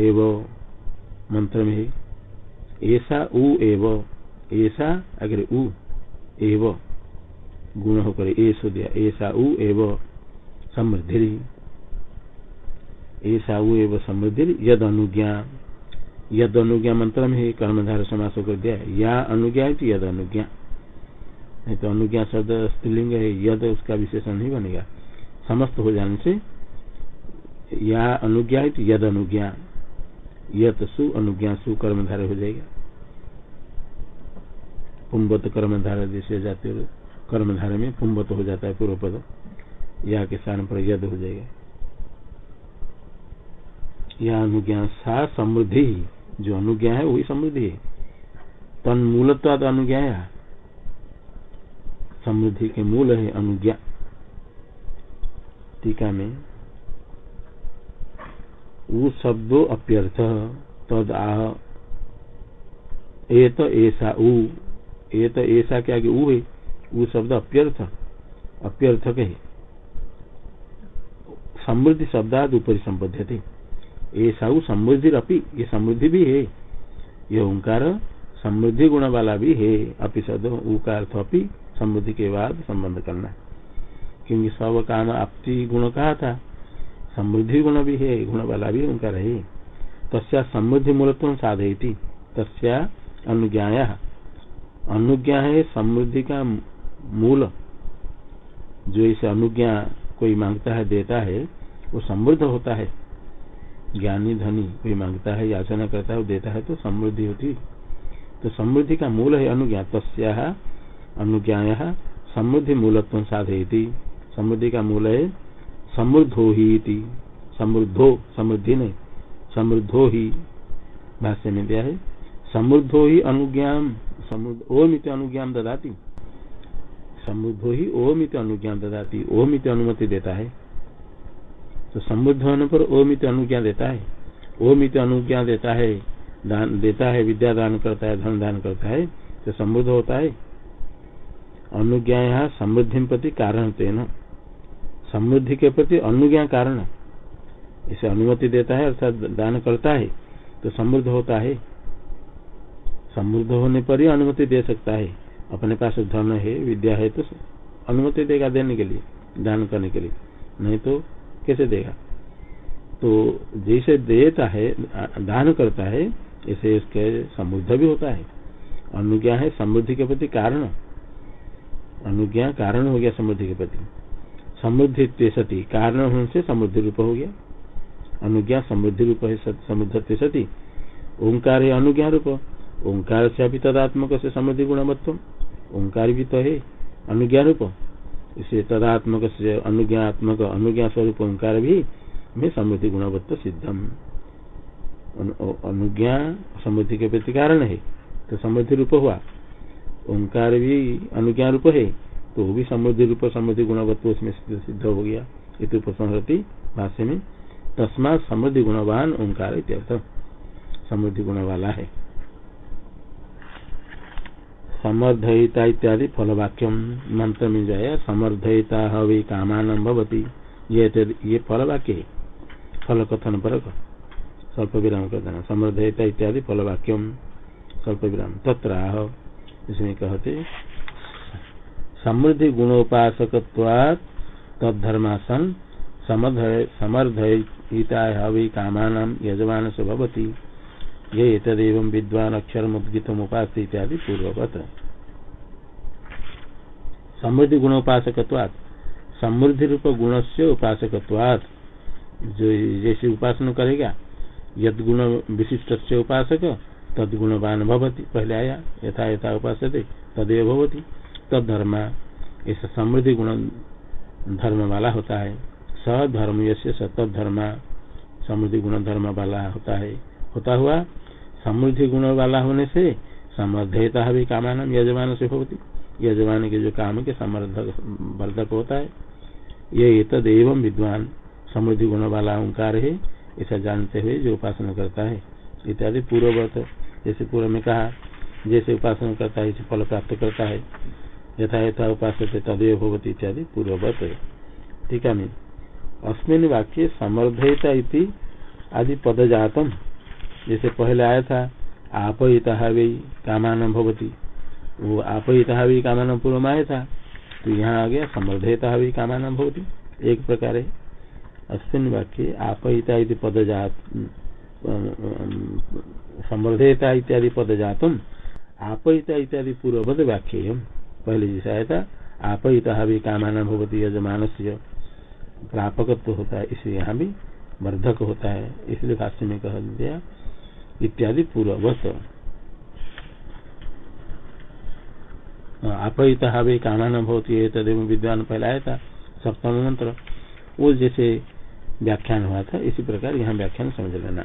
एव मंत्र में ऐसा उ एव, ऐसा अगर उ एव गुण होकर ऐसा दिया ऐसा उ एव समृद्धि ऐसा उ एव समृद्धि यद अनुज्ञा यद अनुज्ञा मंत्र में कर्मधार समास कर दिया। या अनुज्ञा यद अनुज्ञा नहीं तो अनुज्ञा शब्द स्त्रीलिंग है, यद उसका विशेषण नहीं बनेगा। समस्त हो जाने से या अनुज्ञा तो यद अनुज्ञा, यत सु अनुज्ञा, सु कर्मधार हो जाएगा। पुम्बत कर्मधारा जैसे जाते कर्मधारा में पुंबत हो जाता है पूर्व पद, या के स्थान पर यद हो जाएगा। यह अनुज्ञा सा समृद्धि, जो अनुज्ञा है वही समृद्धि है। तन मूलत्वाद अनुज्ञा समृद्धि के मूल है अनुज्ञा। टीका में वो शब्दो अप्यर्थ, तद आह। एत ऐसा उ। एत ऐसा क्या कि ऊ है? वो शब्द अप्यर्थ। अप्यर्थक है। समृद्धि शब्दाद ऊपरी संबद्ध थे ऐसा समृद्धि अपी ये समृद्धि भी है। ये ओंकार समृद्धि गुण वाला भी है। अपि शब्द ऊ का अर्थ अपी समृद्धि के बाद संबंध करना क्योंकि सब काम आपती गुण कहा था, समृद्धि गुण भी है, गुण वाला भी उनका रहे। तस्या समृद्धि मूलत्व साधे तस्या अनुज्ञाया। अनुज्ञा है समृद्धि का मूल। जो इसे अनुज्ञा कोई माँगता है, देता है, वो समृद्ध होता है। ज्ञानी, धनी कोई माँगता है, याचना करता है, वो देता है तो समृद्धि होती। तो समृद्धि का मूल है अनुज्ञा। तस्या अनुज्ञाया समृद्धि मूलत्व साधे समृद्धि का मूल है समृद्धो ही समृद्धो, समृद्धि नहीं, समृद्धो ही भाष्य में दिया है। समृद्धो ही अनुज्ञान ओमित अनुज्ञान ददाती। समृद्धो ही ओमित अनुज्ञान ददाती। ओमित अनुमति देता है। तो समृद्ध होने पर ओमित अनुज्ञा देता है। ओमित अनुज्ञा देता है, दान, देता है, विद्या दान करता है, धन दान करता है तो समृद्ध होता है। अनुज्ञा यहाँ समृद्धि प्रति कारण तेना समृद्धि के प्रति अनुज्ञा कारण। इसे अनुमति देता है अर्थात दान करता है तो समृद्ध होता है। समृद्ध होने पर ही अनुमति दे सकता है। अपने पास धन है, विद्या है तो अनुमति देगा देने के लिए, दान करने के लिए। नहीं तो कैसे देगा? तो जैसे देता है, दान करता है, इसे इसके समृद्ध भी होता है। अनुज्ञा है समृद्धि के प्रति कारण। अनुज्ञा कारण हो गया समृद्धि के प्रति। समृद्धि सती, कारण होने से समृद्धि रूप हो गया। अनुज्ञा समृद्धि रूप है समृद्ध सती। ओंकार है अनुज्ञा रूप। ओंकार से अभी तदात्मक से समृद्धि गुणवत्व ओंकार भी तो है, अनुज्ञा रूप। इसे तदात्मक से अनुज्ञात्मक, अनुज्ञा स्वरूप ओंकार भी में समृद्धि गुणवत्व सिद्धम। अनुज्ञा समृद्धि के प्रति कारण है तो समृद्धि रूप हुआ। ओंकार भी अनुज्ञा रूप है तो भी समृद्धि रूप, समृद्धि गुणवत्व उसमें सिद्ध हो गया। इत उपसंहति भाष्य में तस्मा समृद्धि गुणवान ओंकार इत्यर्थ। समृद्धि गुण वाला है। समर्धयिता इत्यादि फल वाक्य मंत्र में जाए समर्धयिता हवे कामान भवती। ये ये फल वाक्य है। फल कथन पर स्वल्प विराम कर देना समर्धयिता इत्यादि फल वाक्यम स्वल्प विराम तत्र इसमें कहते समृद्धि गुणोपासक तद्धर्मासन समर्धयिता हवि कामान यजमान से भवती। ये तदेव विद्वान अक्षर मुद्गित उपास इत्यादि पूर्ववत। समृद्धि गुणोपासक समृद्धि रूप गुण से उपासक जैसे उपासना करेगा यद गुण विशिष्ट से उपासक तद गुणवान भवती, पहले आया, यथा यथा उपास तदेव भवती। तद इस समृद्धि गुण धर्म वाला होता है। स सधर्म यसे सतत धर्म समृद्धि गुण धर्म वाला होता है। होता हुआ समृद्धि गुण वाला होने से समर्थता भी कामान यजमान से होती यजमान के जो काम के समर्थक, वर्धक होता है, ये तद एवं विद्वान समृद्धि गुण वाला ओंकार है ऐसा जानते हुए जो उपासना करता है। इत्यादि पूर्ववत जैसे पूर्व में कहा, जैसे उपासना करता है इसे फल प्राप्त करता है, यथा यथा उपास तदेव भगवती इत्यादि पूर्ववत टीका में अस्मिन वाक्य समर्धयता इति आदि पद जातम जैसे पहले आया था, आपयिता वे कामान भवती। वो आपयिता वे कामान पूर्व में आया था तो यहाँ आ गया समर्धयता वे कामान भवती। एक प्रकार है। अस्मिन वाक्य आपयिता पद जात समर्धयता इत्यादि पद जातम आपहिता इत्यादि पूर्ववत वाक्य पहले जैसे आया था, आपयिता भी कामान भवती यजमान से प्रापकत्व तो होता है, इसलिए यहाँ भी वर्धक होता है। इसलिए भाष्य में कह दिया इत्यादि पूर्ववत। आपहिता भी कामान भवती है तदेव विद्वान पहलाया था, सप्तम मंत्र। वो जैसे व्याख्यान हुआ था, इसी प्रकार यहाँ व्याख्यान समझ लेना।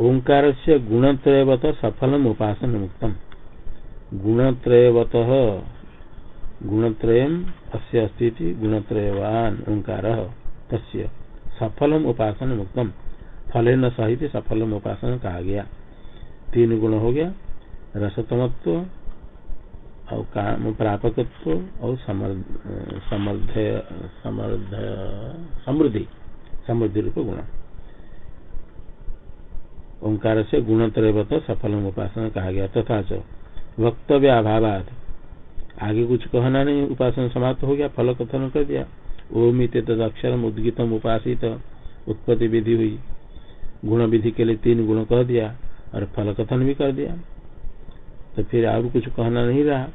ओंकार से गुणत्रयवत सफलम उपासन मुक्तम गुणत्रयवत, गुणत्रय अस्य अस्ती गुणत्रयवान ओंकार। तस्य सफलम उपासन मुक्तम फल न सहित सफलम उपासन कहा गया। तीन गुण हो गया। रसतमत्व, और काम प्रापकत्व, और समर्थ समृद्धि समृद्धि रूप गुण। ओंकार से गुण गुणत्रयवत सफलम उपासना कहा गया। तथा च, वक्तव्य अभाव आगे कुछ कहना नहीं, उपासना समाप्त हो गया, फल कथन कर दिया। ओम इत अक्षर उद्गितम उपासित, उत्पत्ति विधि हुई। गुण विधि के लिए तीन गुण कह दिया और फल कथन भी कर दिया। तो फिर और कुछ कहना नहीं रहा।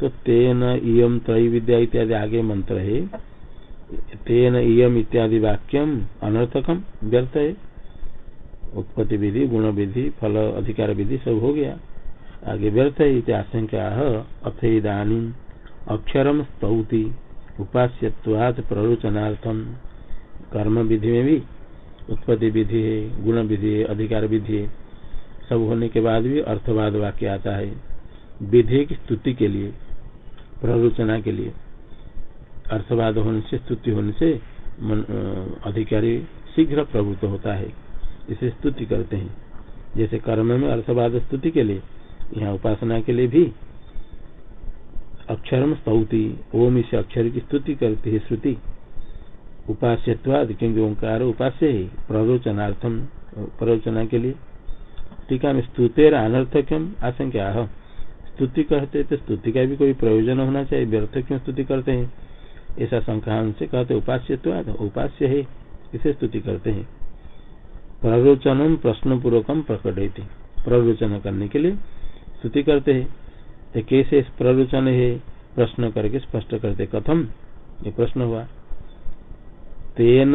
तो तेन इम त्रय विद्या इत्यादि आगे मंत्र है। तेन इम इत्यादि वाक्यम अनर्थकम व्यर्थ है। उत्पत्ति विधि गुण विधि फल अधिकार विधि सब हो गया। आगे व्यर्थ है आशंका अथ अक्षरम स्तौति उपास्यवाद प्ररोचनार्थम कर्म विधि में भी उत्पत्ति विधि है गुण विधि है अधिकार विधि है, सब होने के बाद भी अर्थवाद वाक्य आता है। विधि की स्तुति के लिए, प्ररोचना के लिए। अर्थवाद होने से, स्तुति होने से अधिकारी शीघ्र प्रभुत्व होता है। इसे स्तुति करते हैं। जैसे कर्म में अर्थवाद स्तुति के लिए, यहाँ उपासना के लिए भी अक्षरम स्तौति, ओम इसे अक्षर की स्तुति करती है, श्रुति। उपास्यवाद क्योंकि ओंकार उपास्य है प्ररोचनार्थम प्ररोचना के लिए। टीका में स्तुतेर अनर्थक्यम आशंका स्तुति कहते तो स्तुति का भी कोई प्रयोजन होना चाहिए, व्यर्थ क्यों स्तुति करते हैं? ऐसा संख्या से कहते उपास्यवाद उपास्य है, इसे स्तुति करते हैं। प्ररोचनम प्रश्न पूर्वकम प्रकट प्रवचन करने के लिए स्तुति करते हैं। कैसे प्ररोचन है? प्रश्न करके स्पष्ट करते कथम? ये प्रश्न हुआ। तेन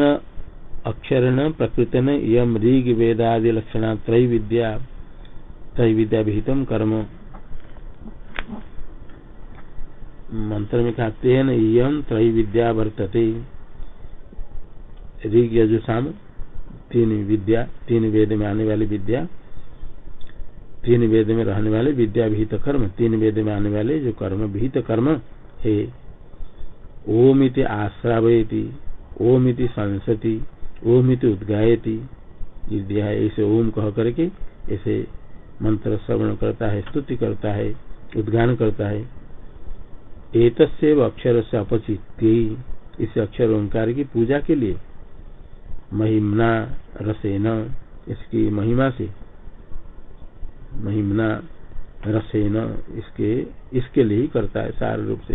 अक्षरण प्रकृति यम ऋग वेदादि लक्षण त्रय विद्या त्रय विद्या विहितम कर्म। मंत्र में कहा, तेन यम त्रय विद्या वर्तते। ऋग यजुषाम तीन विद्या, तीन वेद में आने वाली विद्या, तीन वेद में रहने वाले विद्या विहित कर्म, तीन वेद में आने वाले जो कर्म विहित कर्म है ओम इति आश्रावयती ओम इति संसति ओम इति उद्गायती विद्या है ऐसे ओम कह करके ऐसे मंत्र श्रवण करता है, स्तुति करता है, उद्गान करता है। एक अक्षर से अपचित इस अक्षर ओंकार की पूजा के लिए महिमना रसेन, इसकी महिमा से। महिमना रसेन, इसके इसके लिए ही करता है, सार रूप से।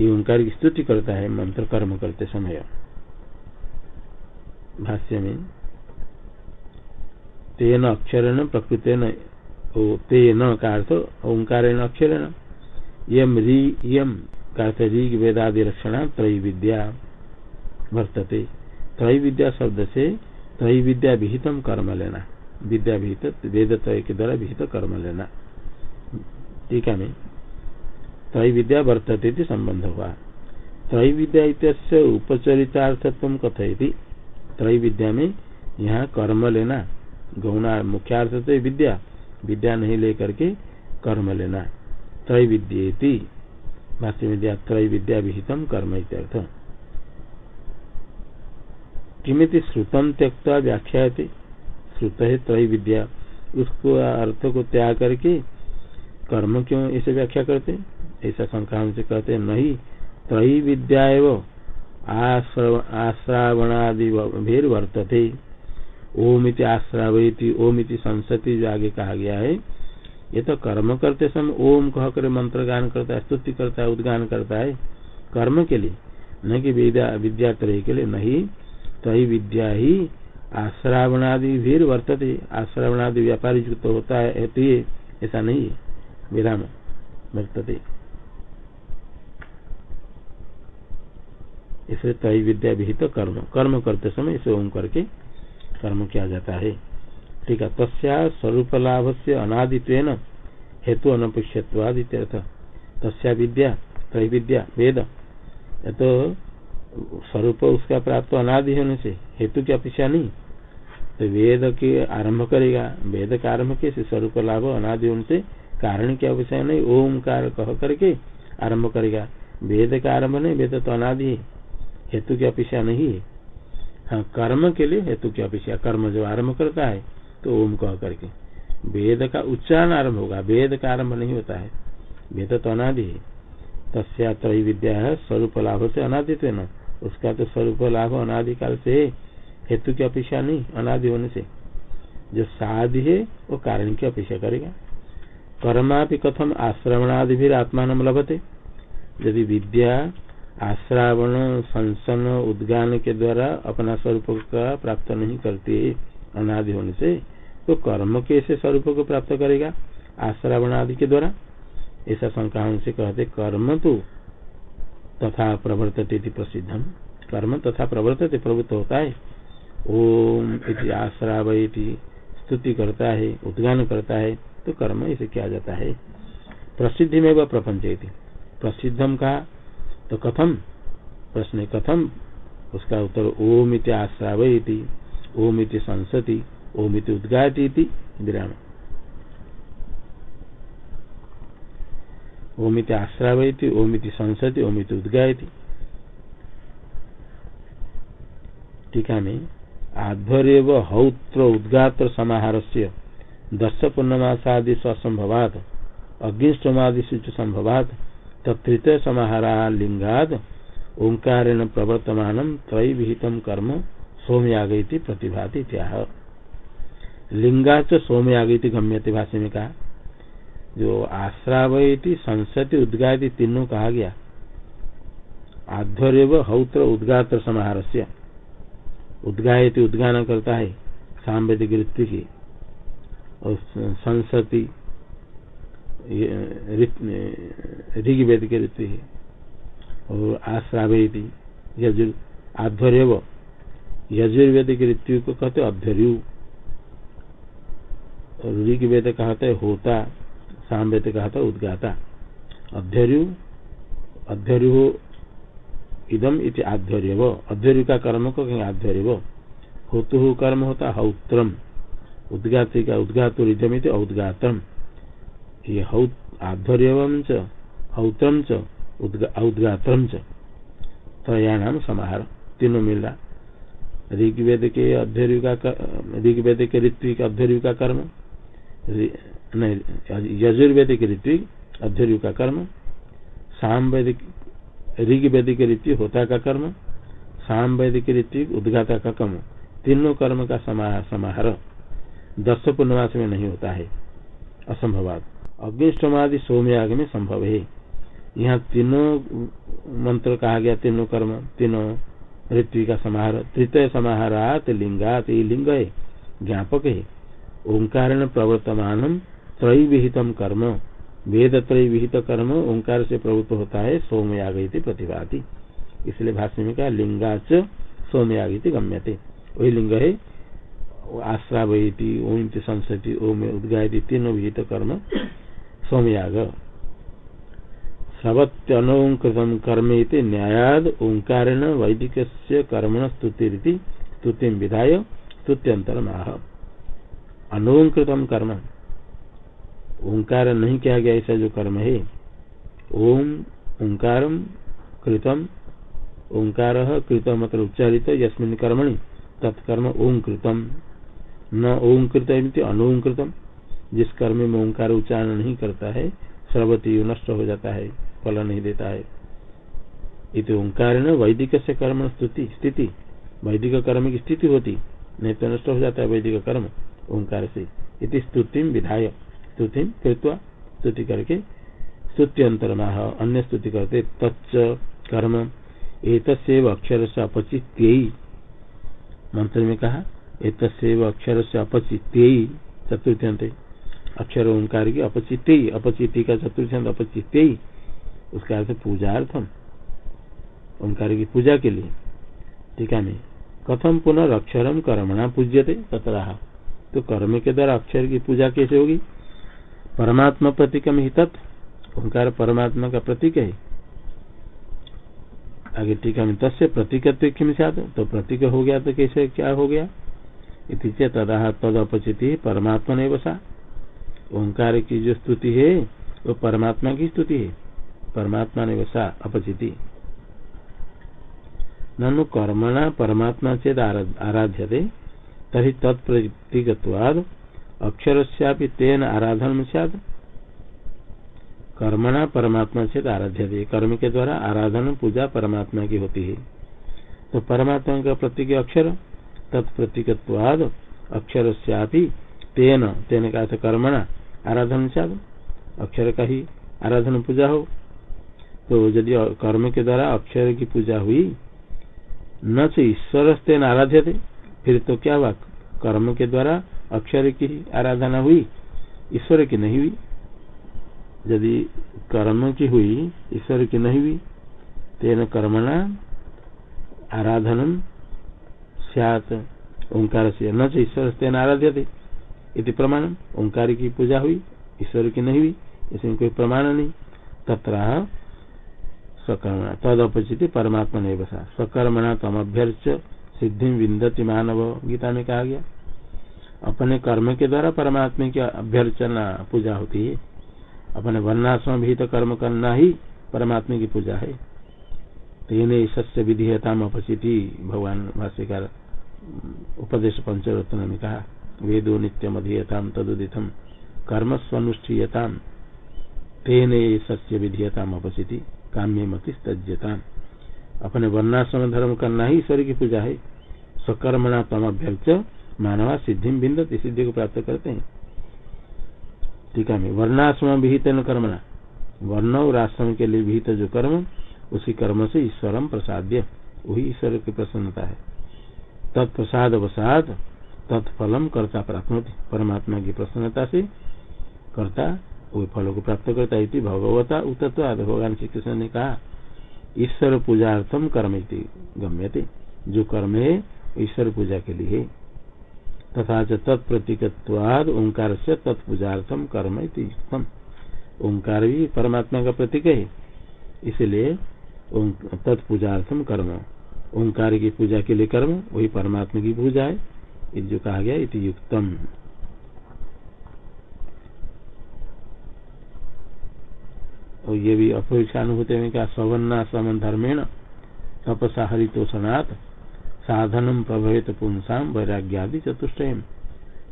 ये ओंकार की स्तुति करता है, मंत्र कर्म करते समय। भाष्य में, तेन अक्षर प्रकृति तेन का अर्थ ओंकार अक्षर यम री, यम का अर्थ ऋग वेदादि रक्षण त्रय विद्या वर्तते। त्रय विद्या शब्द से त्रय विद्या विहितम कर्म लेना। विद्या विहित वेद त्रय के द्वारा विहित कर्म लेना। ठीक है त्रय विद्या वर्तते संबंध हुआ। त्रय विद्या उपचरितार्थत्व कथयति। त्रय विद्या में यहाँ कर्म लेना, गौणा मुख्यार्थ तो विद्या। विद्या नहीं लेकर के कर्म लेना। त्रय विद्येति भाष्य विद्या त्रय विद्या विहितम कर्म इत्यर्थ किमित श्रुतम त्यक्ता व्याख्या श्रुत है त्रय विद्या। उसको अर्थ को त्याग करके कर्म क्यों ऐसे व्याख्या करते ऐसा शंका से कहते नहीं, त्रयी विद्या आश्रावणादि वर्तते ओम इति आश्रावती ओम इति संसति जो आगे कहा गया है, ये तो कर्म करते समय ओम कह कर मंत्र गान करता है, स्तुति करता है, उद्गान करता है, कर्म के लिए, न कि विद्या विद्या त्रय के लिए, नहीं। तही विद्या ही आश्रावणादि भी वर्तते। आश्रावणादि व्यापारी युक्त होता है ऐसा नहीं है। विराम वर्तते। इसलिए तय विद्या विहित तो कर्म। कर्म करते समय इसे ओम करके कर्म किया जाता है। ठीक है, तस्या स्वरूप लाभ से अनादित्व हेतु अनपेक्षवादित्यर्थ तस्या विद्या तय विद्या, वेद। तो स्वरूप उसका प्राप्त अनादि होने से, हेतु की अपेक्षा नहीं। तो वेद के आरंभ करेगा। वेद का आरंभ कैसे? स्वरूप लाभ अनादि होने से कारण की अपेक्षा नहीं ओमकार कह करके आरंभ करेगा। वेद का आरंभ नहीं, वेद तो अनादि है। हेतु की अपेक्षा नहीं है। हाँ कर्म के लिए हेतु की अपेक्षा। कर्म जो आरंभ करता है तो ओम कह करके। वेद का उच्चारण आरंभ होगा। वेद का आरंभ नहीं होता है। वेद तो अनादि है। तस्या त्रय विद्या है, स्वरूप लाभ से अनादित्व न। उसका तो स्वरूप लाभ अनादिकाल से हेतु की अपेक्षा नहीं, अनादि होने से। जो साधि है, वो कारण की अपेक्षा करेगा। कर्मा भी कथम आश्रवणादि भी आत्मान लभते। यदि विद्या, आश्रावण, संसन, उद्गान के द्वारा अपना स्वरूप का प्राप्त नहीं करती है अनादि होने से तो कर्म कैसे स्वरूप को प्राप्त करेगा? आश्रावण आदि के द्वारा। ऐसा शंका से कहते, कर्म तो तथा प्रवर्तते प्रसिद्धम कर्म तथा प्रवर्तते, प्रवृत्त होता है। ओम इति आश्राव स्तुति करता है, उद्गान करता है तो कर्म इसे किया जाता है। प्रसिद्धि में वह प्रपंच प्रसिद्धम का तो कथम प्रश्न कथम उसका उत्तर, ओम इति आश्रावती ओम इति संसति, ओम इति उद्गाती विराम ओमित आश्रावयती ओमिति संसति ओमित उद्गायती। टीका में आध्वर्यव हौत्र उद्गात्र समाहार से दस पूर्णमासादिश असंभवात अग्निष्टमादिशु संभवात तत्त समाहारा लिंगाद ओंकारेण प्रवर्तमान त्रय विहित कर्म सोमयागति प्रतिभाति लिंगाच सोमयागति गम्यते भाषा में कहा जो आश्रावयती संसति उद्गायती तीनों कहा गया। आध्वर्य हौत्र उद्गात्र समाहार से उद्गायती उद्गान करता है सांवेदिक ऋतु की। और संसति ऋग्वेद के ऋतु है। और आश्रावेदी यजुर आध्वर्य यजुर्वेद की ऋतु को कहते और ऋग्वेद कहते होता। सामवेद कहता, उद्गाता। अध्यर्यु अध्यर्यु इदम इति आध्वर्य अध्यर्यु का कर्म को कहेंगे आध्वर्य होतु हो कर्म होता हौत्रम। उद्गात का उद्गात इदम औदगातम। ये आध्वर्यवम च, हौत्रम च उद्गात्रम च। त्रयाणाम समाहार तीनों मिल रहा ऋग्वेद के अध्ययु का ऋग्वेद के ऋत्विक अध्ययु का कर्म। नहीं यजुर्वेद के ऋत्विक अध्ययु का कर्म साम वैदिक ऋग्वेद के ऋत्विक होता का कर्म साम वैदिक ऋत्विक उद्गाता का कर्म, तीनों कर्म का समाहार दस पूर्णवास में नहीं होता है। असंभवाद अग्निष्टमादि सोमयाग में संभव है। यहाँ तीनों मंत्र कहा गया, तीनों कर्म, तीनों ऋत्वि का समाहार तृतीय समाहारात लिंगात लिंग है, ज्ञापक है। ओंकार प्रवर्तमान त्रय विहितम कर्म। वेद त्रय विहित कर्म ओंकार से प्रवृत्त होता है सोमयाग प्रतिभाति। इसलिए भाष्य में कहा, लिंगाच सोमयाग गम्यते। वही लिंग है आश्रावती ओम संसति, ओम, उद्गायती, तीनों विहित कर्म सोमयाग। सवत्यनोकृत कर्म न्यायाद ओंकारेण वैदिक कर्मण स्तुति स्तुति विधाय स्तुत्यंतर माह अनोकृतम कर्म। ओंकार नहीं किया गया ऐसा जो कर्म है। ओम ओंकार कृतम, ओंकार कृत मतलब उच्चारित, यस्मिन कर्मणि तत्कर्म ओम कृतम। न ओम कृत अनोकृतम जिस कर्म में ओंकार उच्चारण नहीं करता है सर्वती नष्ट हो जाता है, फल नहीं देता है। इत ओंकार न वैदिक से कर्म स्तुति, स्थिति। वैदिक कर्म की स्थिति होती, नहीं तो नष्ट हो जाता है वैदिक कर्म ओंकार से। इति स्तुति विधाय। स्तुति कृत्वा स्तुति करके स्तुति अंतरमाह अन्य स्तुति करते तच्च कर्म। एक अक्षर से अपचित मंत्र में कहा एक अक्षर से अपचित चतुर्थ्यंत अक्षर ओंकार की अपचित अपचिति का चतुर्थ्यंत अपचित उसका अर्थ पूजार्थम। ओंकार की पूजा के लिए। टीका में कथम पुनर्क्षरम कर्मणा पूज्यते? तथा तो कर्म के द्वारा अक्षर की पूजा कैसे होगी? परमात्मा प्रतीकम ही तत्, ओंकार परमात्मा का प्रतीक है। आगे टीका में तस्य प्रतीक तो प्रतीक हो गया तो कैसे, क्या हो गया? इतिचे तदा तद अपचिति परमात्मा ने बसा ओंकार की जो स्तुति है, वो परमात्मा की स्तुति है। परमात्मा ने बसा अपचिति। ननु कर्मणा परमात्मा चेद आराध्य तरी तत्प्रतीकवाद अक्षर से तेन आराधन सद कर्मणा परमात्मा से आराध्य दे कर्म के द्वारा आराधन, पूजा परमात्मा की होती है। तो परमात्मा का प्रतीक अक्षर तत्प्रतीकवाद अक्षर से तेन तेन का अर्थ कर्मणा आराधन सद अक्षर का ही आराधन पूजा हो। तो यदि कर्म के द्वारा अक्षर की पूजा हुई, न से ईश्वर तेन आराध्य थे फिर तो क्या हुआ कर्म के द्वारा अक्षर की आराधना हुई, ईश्वर की नहीं हुई। यदि कर्म की हुई, ईश्वर की नहीं हुई तेन कर्मणा, आराधनम, सियात, ओंकार से न ईश्वर तेन आराध्य थे इति प्रमाण, ओंकार की पूजा हुई, ईश्वर की नहीं हुई, इसमें कोई प्रमाण नहीं। तथा स्वकर्मणा तद अपचित परमात्मा नहीं बसा स्वकर्मणा तम अभ्यर्च सिद्धि विन्दति मानव। गीता में कहा गया अपने कर्म के द्वारा परमात्मा की अभ्यर्चना पूजा होती है। अपने वर्णाश्रम भी तो कर्म करना ही परमात्मा की पूजा है। तेन सस्य विधेयताम अपचिति भगवान भाष्यकार उपदेश पंचरत्न में कहा, वेदो नित्यम अधीयताम तदुदितम, कर्म स्वनुष्ठीयताम, तेन सस्य विधेयताम अपचिति काम्य मति तज्यताम अपने वर्णाश्रम धर्म करना ही ईश्वर की पूजा है। स्वकर्मणा तम अभ्यर्च मानवा सिद्धि बिंद सिद्धि को प्राप्त करते हैं। टीका में वर्णाश्रम विहित न कर्मणा वर्ण और आश्रम के लिए विहित जो कर्म, उसी कर्म से ईश्वरम प्रसाद्य। वही ईश्वर की प्रसन्नता है। तत्प्रसाद वसाद, तत्फलम कर्ता प्राप्त परमात्मा की प्रसन्नता से कर्ता वही फलों को प्राप्त करता है भगवता उतत्व भगवान श्री कृष्ण ने कहा, ईश्वर पूजार्थम कर्म गम्यते। जो कर्म है ईश्वर पूजा के लिए तथा तत्प्रतीकवाद ओंकार से तत्पूजार्थम कर्म ओंकार भी परमात्मा का प्रतीक है। इसलिए तत्पूजार्थम कर्म। ओंकार की पूजा के लिए कर्म, वही परमात्मा की पूजा है जो कहा गया इति युक्तम। और ये भी अपेक्षानुभूति में क्या सवर्णा सम धर्मेण तपसा हरितोषणात् साधनम प्रभवित पुंसा वैराग्यादि चतुष्टय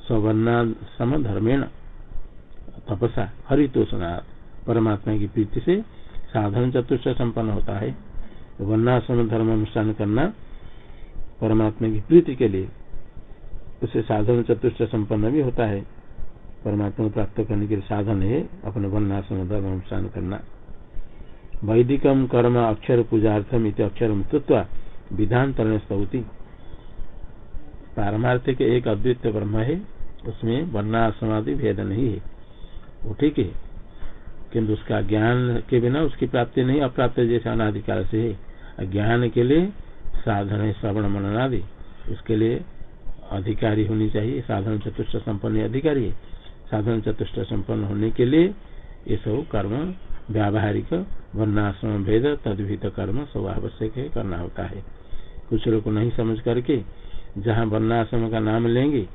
सवर्णा सम तपसा हरितोषणात्। परमात्मा की प्रीति से साधन चतुष्ट संपन्न होता है। वर्णाश्रम धर्म अनुष्ठान करना परमात्मा की प्रीति के लिए उसे साधन चतुष्ट संपन्न भी होता है। परमात्मा को प्राप्त करने के लिए साधन है अपने वर्णाश्रम धर्म अनुष्ठान करना। वैदिकम कर्म अक्षर पूजार्थम इत अक्षर मुक्तत्व विधान स्तौति। पारमार्थिक एक अद्वितीय ब्रह्म है, उसमें वर्णाश्रमादि भेद नहीं है। वो ठीक है, किंतु उसका ज्ञान के बिना उसकी प्राप्ति नहीं, अप्राप्त जैसे अनाधिकार से है। ज्ञान के लिए साधन है, श्रवण मननादि। उसके लिए अधिकारी होनी चाहिए, साधन चतुष्ट संपन्न अधिकारी है। साधन चतुष्ट संपन्न होने के लिए ये सब कर्म, व्यावहारिक वर्णाश्रम भेद तदभित कर्म सब आवश्यक है, करना होता है। कुछ लोग नहीं समझ करके, जहाँ वर्णाश्रम का नाम लेंगे,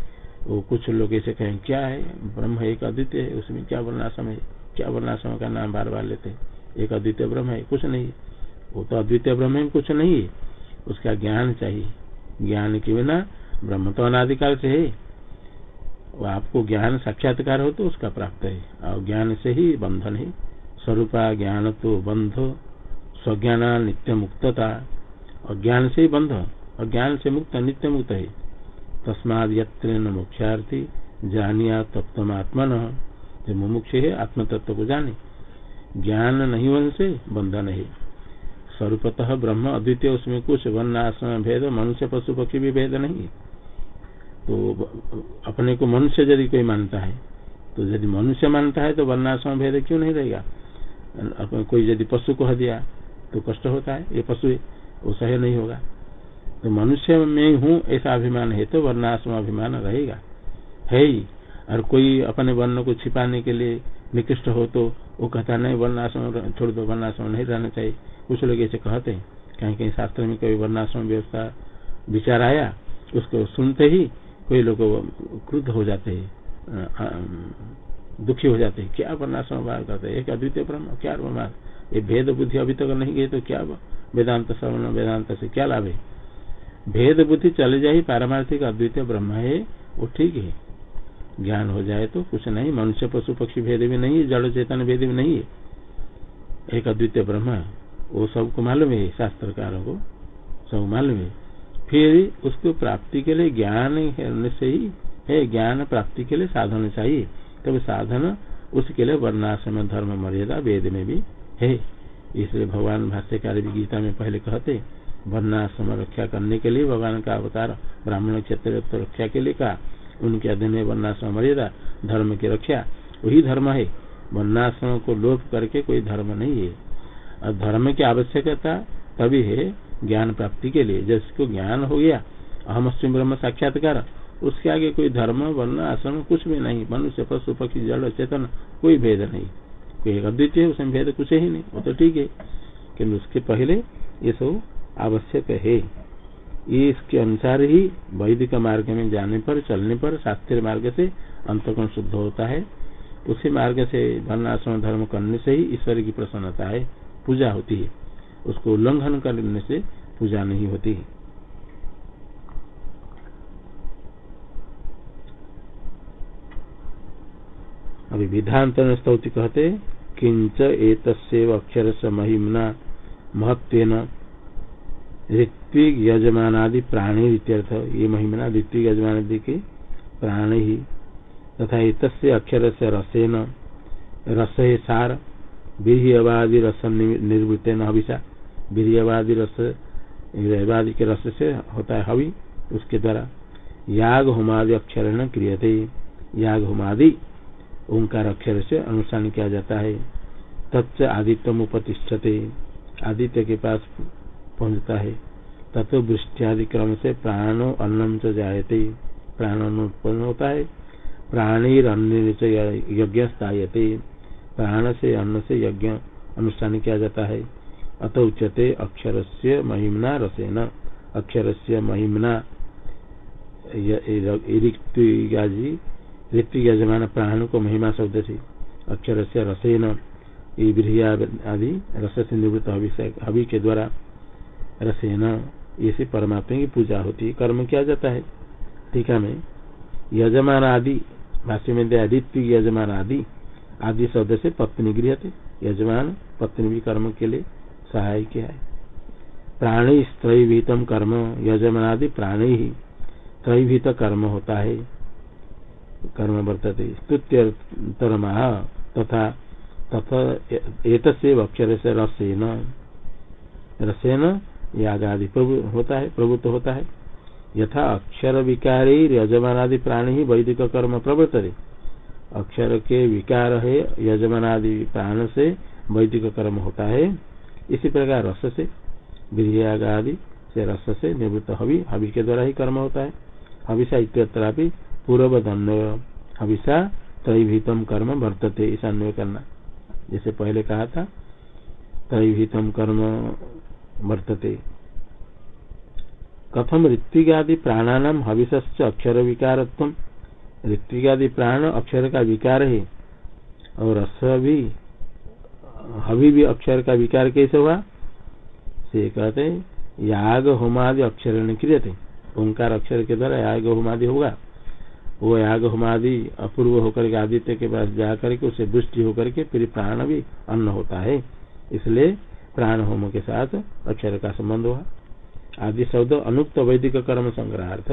वो कुछ लोग ऐसे कहें, क्या है? ब्रह्म एक अद्वितीय है, उसमें क्या वर्णाश्रम है? क्या वर्णाश्रम का नाम बार बार लेते हैं? एक अद्वितीय ब्रह्म है, कुछ नहीं वो तो अद्वितीय ब्रह्म में कुछ नहीं है। उसका ज्ञान चाहिए। ज्ञान के बिना ब्रह्म तो अनाधिकाल से है। वो आपको ज्ञान साक्षात्कार हो तो उसका प्राप्त है। और ज्ञान से ही बंधन है। स्वरूपा ज्ञान तो बंध, स्वज्ञान नित्य मुक्तता अज्ञान से ही बंध अज्ञान से मुक्त नित्य मुक्त है। तस्माद यत्र मोक्षार्थी, जानिया तत्व आत्मन। जो मुमुक्ष है आत्म तत्व को जाने। ज्ञान नहीं होने से बंधन है स्वरूपतः ब्रह्म अद्वितीय, उसमें कुछ वर्ण आश्रम भेद, मनुष्य, पशु, पक्षी भी भेद नहीं तो अपने को मनुष्य यदि कोई मानता है तो यदि मनुष्य मानता है तो वर्णाश्रम भेद क्यों नहीं रहेगा? कोई यदि पशु कह दिया तो कष्ट होता है। ये पशु है। वो सही नहीं होगा। तो मनुष्य में हूँ, ऐसा अभिमान है तो वर्णाश्रम अभिमान रहेगा। है ही। और कोई अपने वर्ण को छिपाने के लिए निकृष्ट हो तो वो कहता, नहीं, वर्णाश्रम छोड़ दो, वर्णाश्रम नहीं रहना चाहिए। कुछ लोग ऐसे कहते हैं। कहीं कहीं शास्त्र में कभी वर्णाश्रम व्यवस्था, विचार आया, उसको सुनते ही कोई लोग क्रुद्ध हो जाते हैं दुखी हो जाते हैं। क्या वर्णाश्रम बाहर करते एक अद्वितीय ब्रह्म, क्या ये भेद बुद्धि अभी तक नहीं गई तो क्या वेदांत श्रवण, वेदांत से क्या लाभ? है भेद बुद्धि चले जाए पारमार्थिक अद्वितीय ब्रह्म है, वो ठीक है। ज्ञान हो जाए तो कुछ नहीं, मनुष्य, पशु, पक्षी भेद भी नहीं है जड़, चेतन भेद भी नहीं है। एक अद्वितीय ब्रह्म, वो सबको मालूम है, शास्त्रकारों को सब मालूम है। फिर उसको प्राप्ति के लिए ज्ञान होने से ही, है, ज्ञान प्राप्ति के लिए साधन चाहिए। तब साधन उसके लिए वर्णाश्रम, धर्म, मर्यादा, वेद में भी है। इसलिए भगवान भाष्यकार भी गीता में पहले कहते वर्णाश्रम रक्षा करने के लिए भगवान का अवतार ब्राह्मण क्षेत्र रक्षा के लिए कहा। उनके अधीन में वर्णाश्रम मर्यादा, धर्म की रक्षा, वही धर्म है। वर्णाश्रम को लोप करके कोई धर्म नहीं है। और धर्म की आवश्यकता तभी है ज्ञान प्राप्ति के लिए। जिसको ज्ञान हो गया, अहम ब्रह्म साक्षात्कार। उसके आगे कोई धर्म वर्ण आश्रम कुछ भी नहीं। मनुष्य, पशु, पक्षी, जड़, चेतन, कोई भेद नहीं। कोई अद्वितीय है, उसमें भेद कुछ ही नहीं। वो तो ठीक है किन्तु उसके पहले ये सब आवश्यक है। ये इसके अनुसार ही वैदिक मार्ग में जाने पर, चलने पर, शास्त्रीय मार्ग से अंतकोण शुद्ध होता है। उसी मार्ग से वर्णाश्रम धर्म करने से ही ईश्वर की प्रसन्नता है, पूजा होती है। उसको उल्लंघन करने से पूजा नहीं होती है। अभी विधांत स्तौति कहते किंच एक अक्षर से महिमना महत्व ऋत्विक यजमानादि प्राणी इत्यर्थ ये महिमना ऋत्विक यजमान के प्राणी ही तथा इत अक्षर से रसेन रस सार वीरवादी रस निर्वृत्त न हविषा वीरवादी रस वीरवादी के रस से होता है हवि, उसके द्वारा याग होमादि अक्षर न क्रियते। याग होमादि ओंकार अक्षर से अनुष्ठान किया जाता है। तत्व आदित्यम उपतिष्ठते। आदित्य के पास पहुँचता है। तत्व वृष्टियादि क्रम से प्राणो अन्नम च जायते। प्राण उत्पन्न होता है। प्राणी अन्य यज्ञ स्थायते। प्राण से अन्न से यज्ञ अनुष्ठान किया जाता है। अत उच्यते अक्षर से महिमना रसेन अक्षर से महिमना ऋत्विक यजमान प्राण को महिमा शब्द से अक्षर से रसेन आदि रस से निवृत्त हवि के द्वारा रसेन इसे परमात्मा की पूजा होती है, कर्म किया जाता है। टीका में, यजमान आदि भाष्य में दिया ऋत्विक यजमान आदि आदि शब्द से पत्नी गृह थे यजमान, पत्नी भी कर्म के लिए सहायक है। प्राणी त्रयभीतम कर्म, यजमान आदि प्राणी ही त्रयभीत कर्म होता है। कर्म वर्तते। स्तुत्यतरमा तथा तथा अक्षर से रसेन। रसेन याग आदि प्रभु होता है प्रभु तो होता है। यथा अक्षर विकारी यजमान आदि प्राणी ही वैदिक कर्म प्रवर्तते। अक्षर के विकार है यजमान आदि प्राण से वैदिक कर्म होता है। इसी प्रकार रस से गृहयाग आदि से रस से निवृत्त हवि। हवि के द्वारा ही कर्म होता है। हविषा इतना पूर्व धन्य हविषा त्रैभीतम कर्म वर्तते ऐसा अन्वय करना। जैसे पहले कहा था, त्रैभीतम कर्म वर्तते। कथम ऋत्विकादि प्राणानाम हविष अक्षर विकारत्व ऋत्विकादि प्राण अक्षर का विकार है, और रस भी, हवि भी अक्षर का विकार कैसे हुआ? से कहते याग होमादि अक्षर ने क्रिय ओंकार अक्षर के द्वारा याग होमादि होगा। वो याग होमादि अपूर्व होकर के आदित्य के पास जा करके उसे दृष्टि होकर के फिर प्राण भी अन्न होता है। इसलिए प्राण होम के साथ अक्षर का संबंध हुआ। आदि शब्द अनुक्त वैदिक कर्म संग्रहार्थ।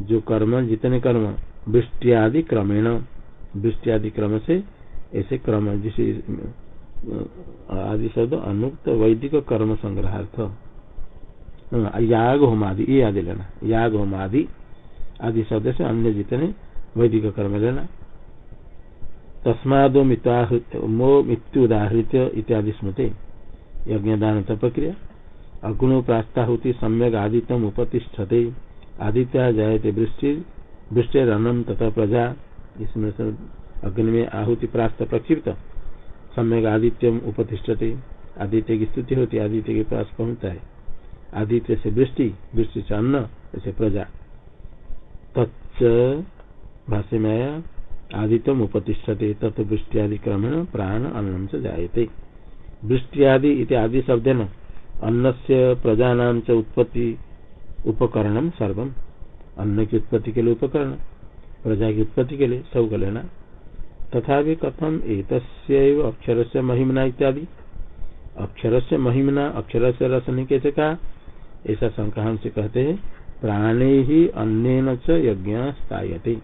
जो कर्म, जितने कर्म वृष्टि आदि क्रमेण वृष्टि आदि क्रम से ऐसे क्रम, जिसे आदि शब्द अनुक्त वैदिक कर्म संग्रहार्थ। याग होम आदि ये आदि लेना याग होम आदि शब्द अन्य जितने वैदिक कर्म लेना तस्मादो मो मृत्युदाहृत इत्यादि स्मृति। यज्ञदान तपक्रिया। अग्नो प्रास्ताहुति सम्यक आदित्यम उपतिष्ठते। आदित्य जायते वृष्टि, वृष्टिरनम तथा प्रजा। इसमें अग्नि में आहुति प्रास्त प्रक्षिप्त। सम्यक आदित्यम उपतिष्ठते। आदित्य की स्तुति होती, आदित्य के पास पहुँचता है। आदित्य से वृष्टि वृष्टि से अन्न ऐसे प्रजा। तच्च भाष्य में आया आदित्यम उपतिष्ठते, तत् वृष्टियादि क्रमेण प्राण अन्नम से जायते। वृष्टियादि इत्यादि शब्द न अन्न से प्रजा च उत्पत्ति उपकरणम सर्वम। अन्न की उत्पत्ति के लिए उपकरण प्रजा की उत्पत्ति के लिए सब लेना तथा कथम एक अक्षर से महिमना इत्यादि। अक्षर से महिमना अक्षर से रसन कैसे कहा ऐसा शंका से कहते हैं। प्राणे ही अन्न च यज्ञ स्थायते।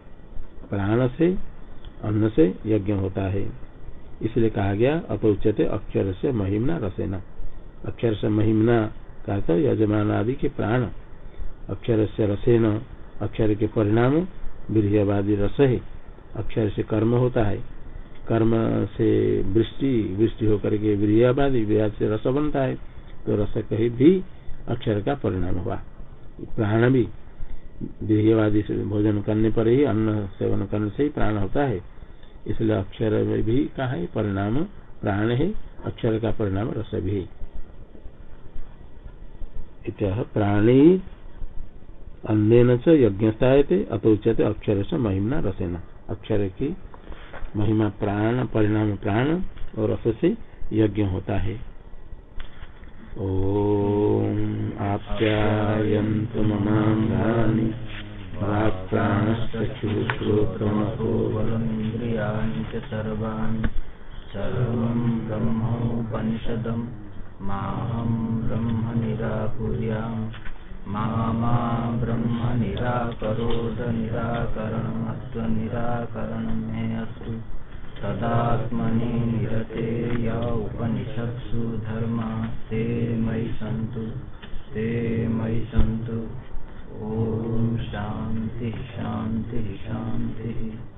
प्राण से अन्न से यज्ञ होता है। इसलिए कहा गया अपउच्यते अक्षर से महिमना रसेना। अक्षर से महिमना का तो यजमान आदि के प्राण। अक्षर से रसेन, अक्षर के परिणाम वीरवादी रस है। अक्षर से कर्म होता है। कर्म से वृष्टि वृष्टि होकर के वीरवादी से रस बनता है। तो रस कहीं भी अक्षर का परिणाम हुआ। प्राण भी देहवादी से भोजन करने पर ही, अन्न सेवन करने से ही प्राण होता है। इसलिए अक्षर में भी कहा है, परिणाम प्राण है, अक्षर का परिणाम रस भी है। प्राणी अन्य च स्थायते अतोचते अक्षर से महिमा रसेना। अक्षर की महिमा प्राण, परिणाम प्राण और रस से यज्ञ होता है। आप्यायन्तु ममाङ्गानि वाक्प्राणश्चक्षुश्रोत्रमको बलमिन्द्रियाणि च ब्रह्म निराकुर्याम् मा ब्रह्म निराकरोद निराकरणमत्वनिराकरणं मे अस्तु तदात्मनि निरते या उपनिषत्सु धर्मा ते मयि सन्तु, ते मयि सन्तु। ॐ शान्तिः शान्तिः शान्तिः।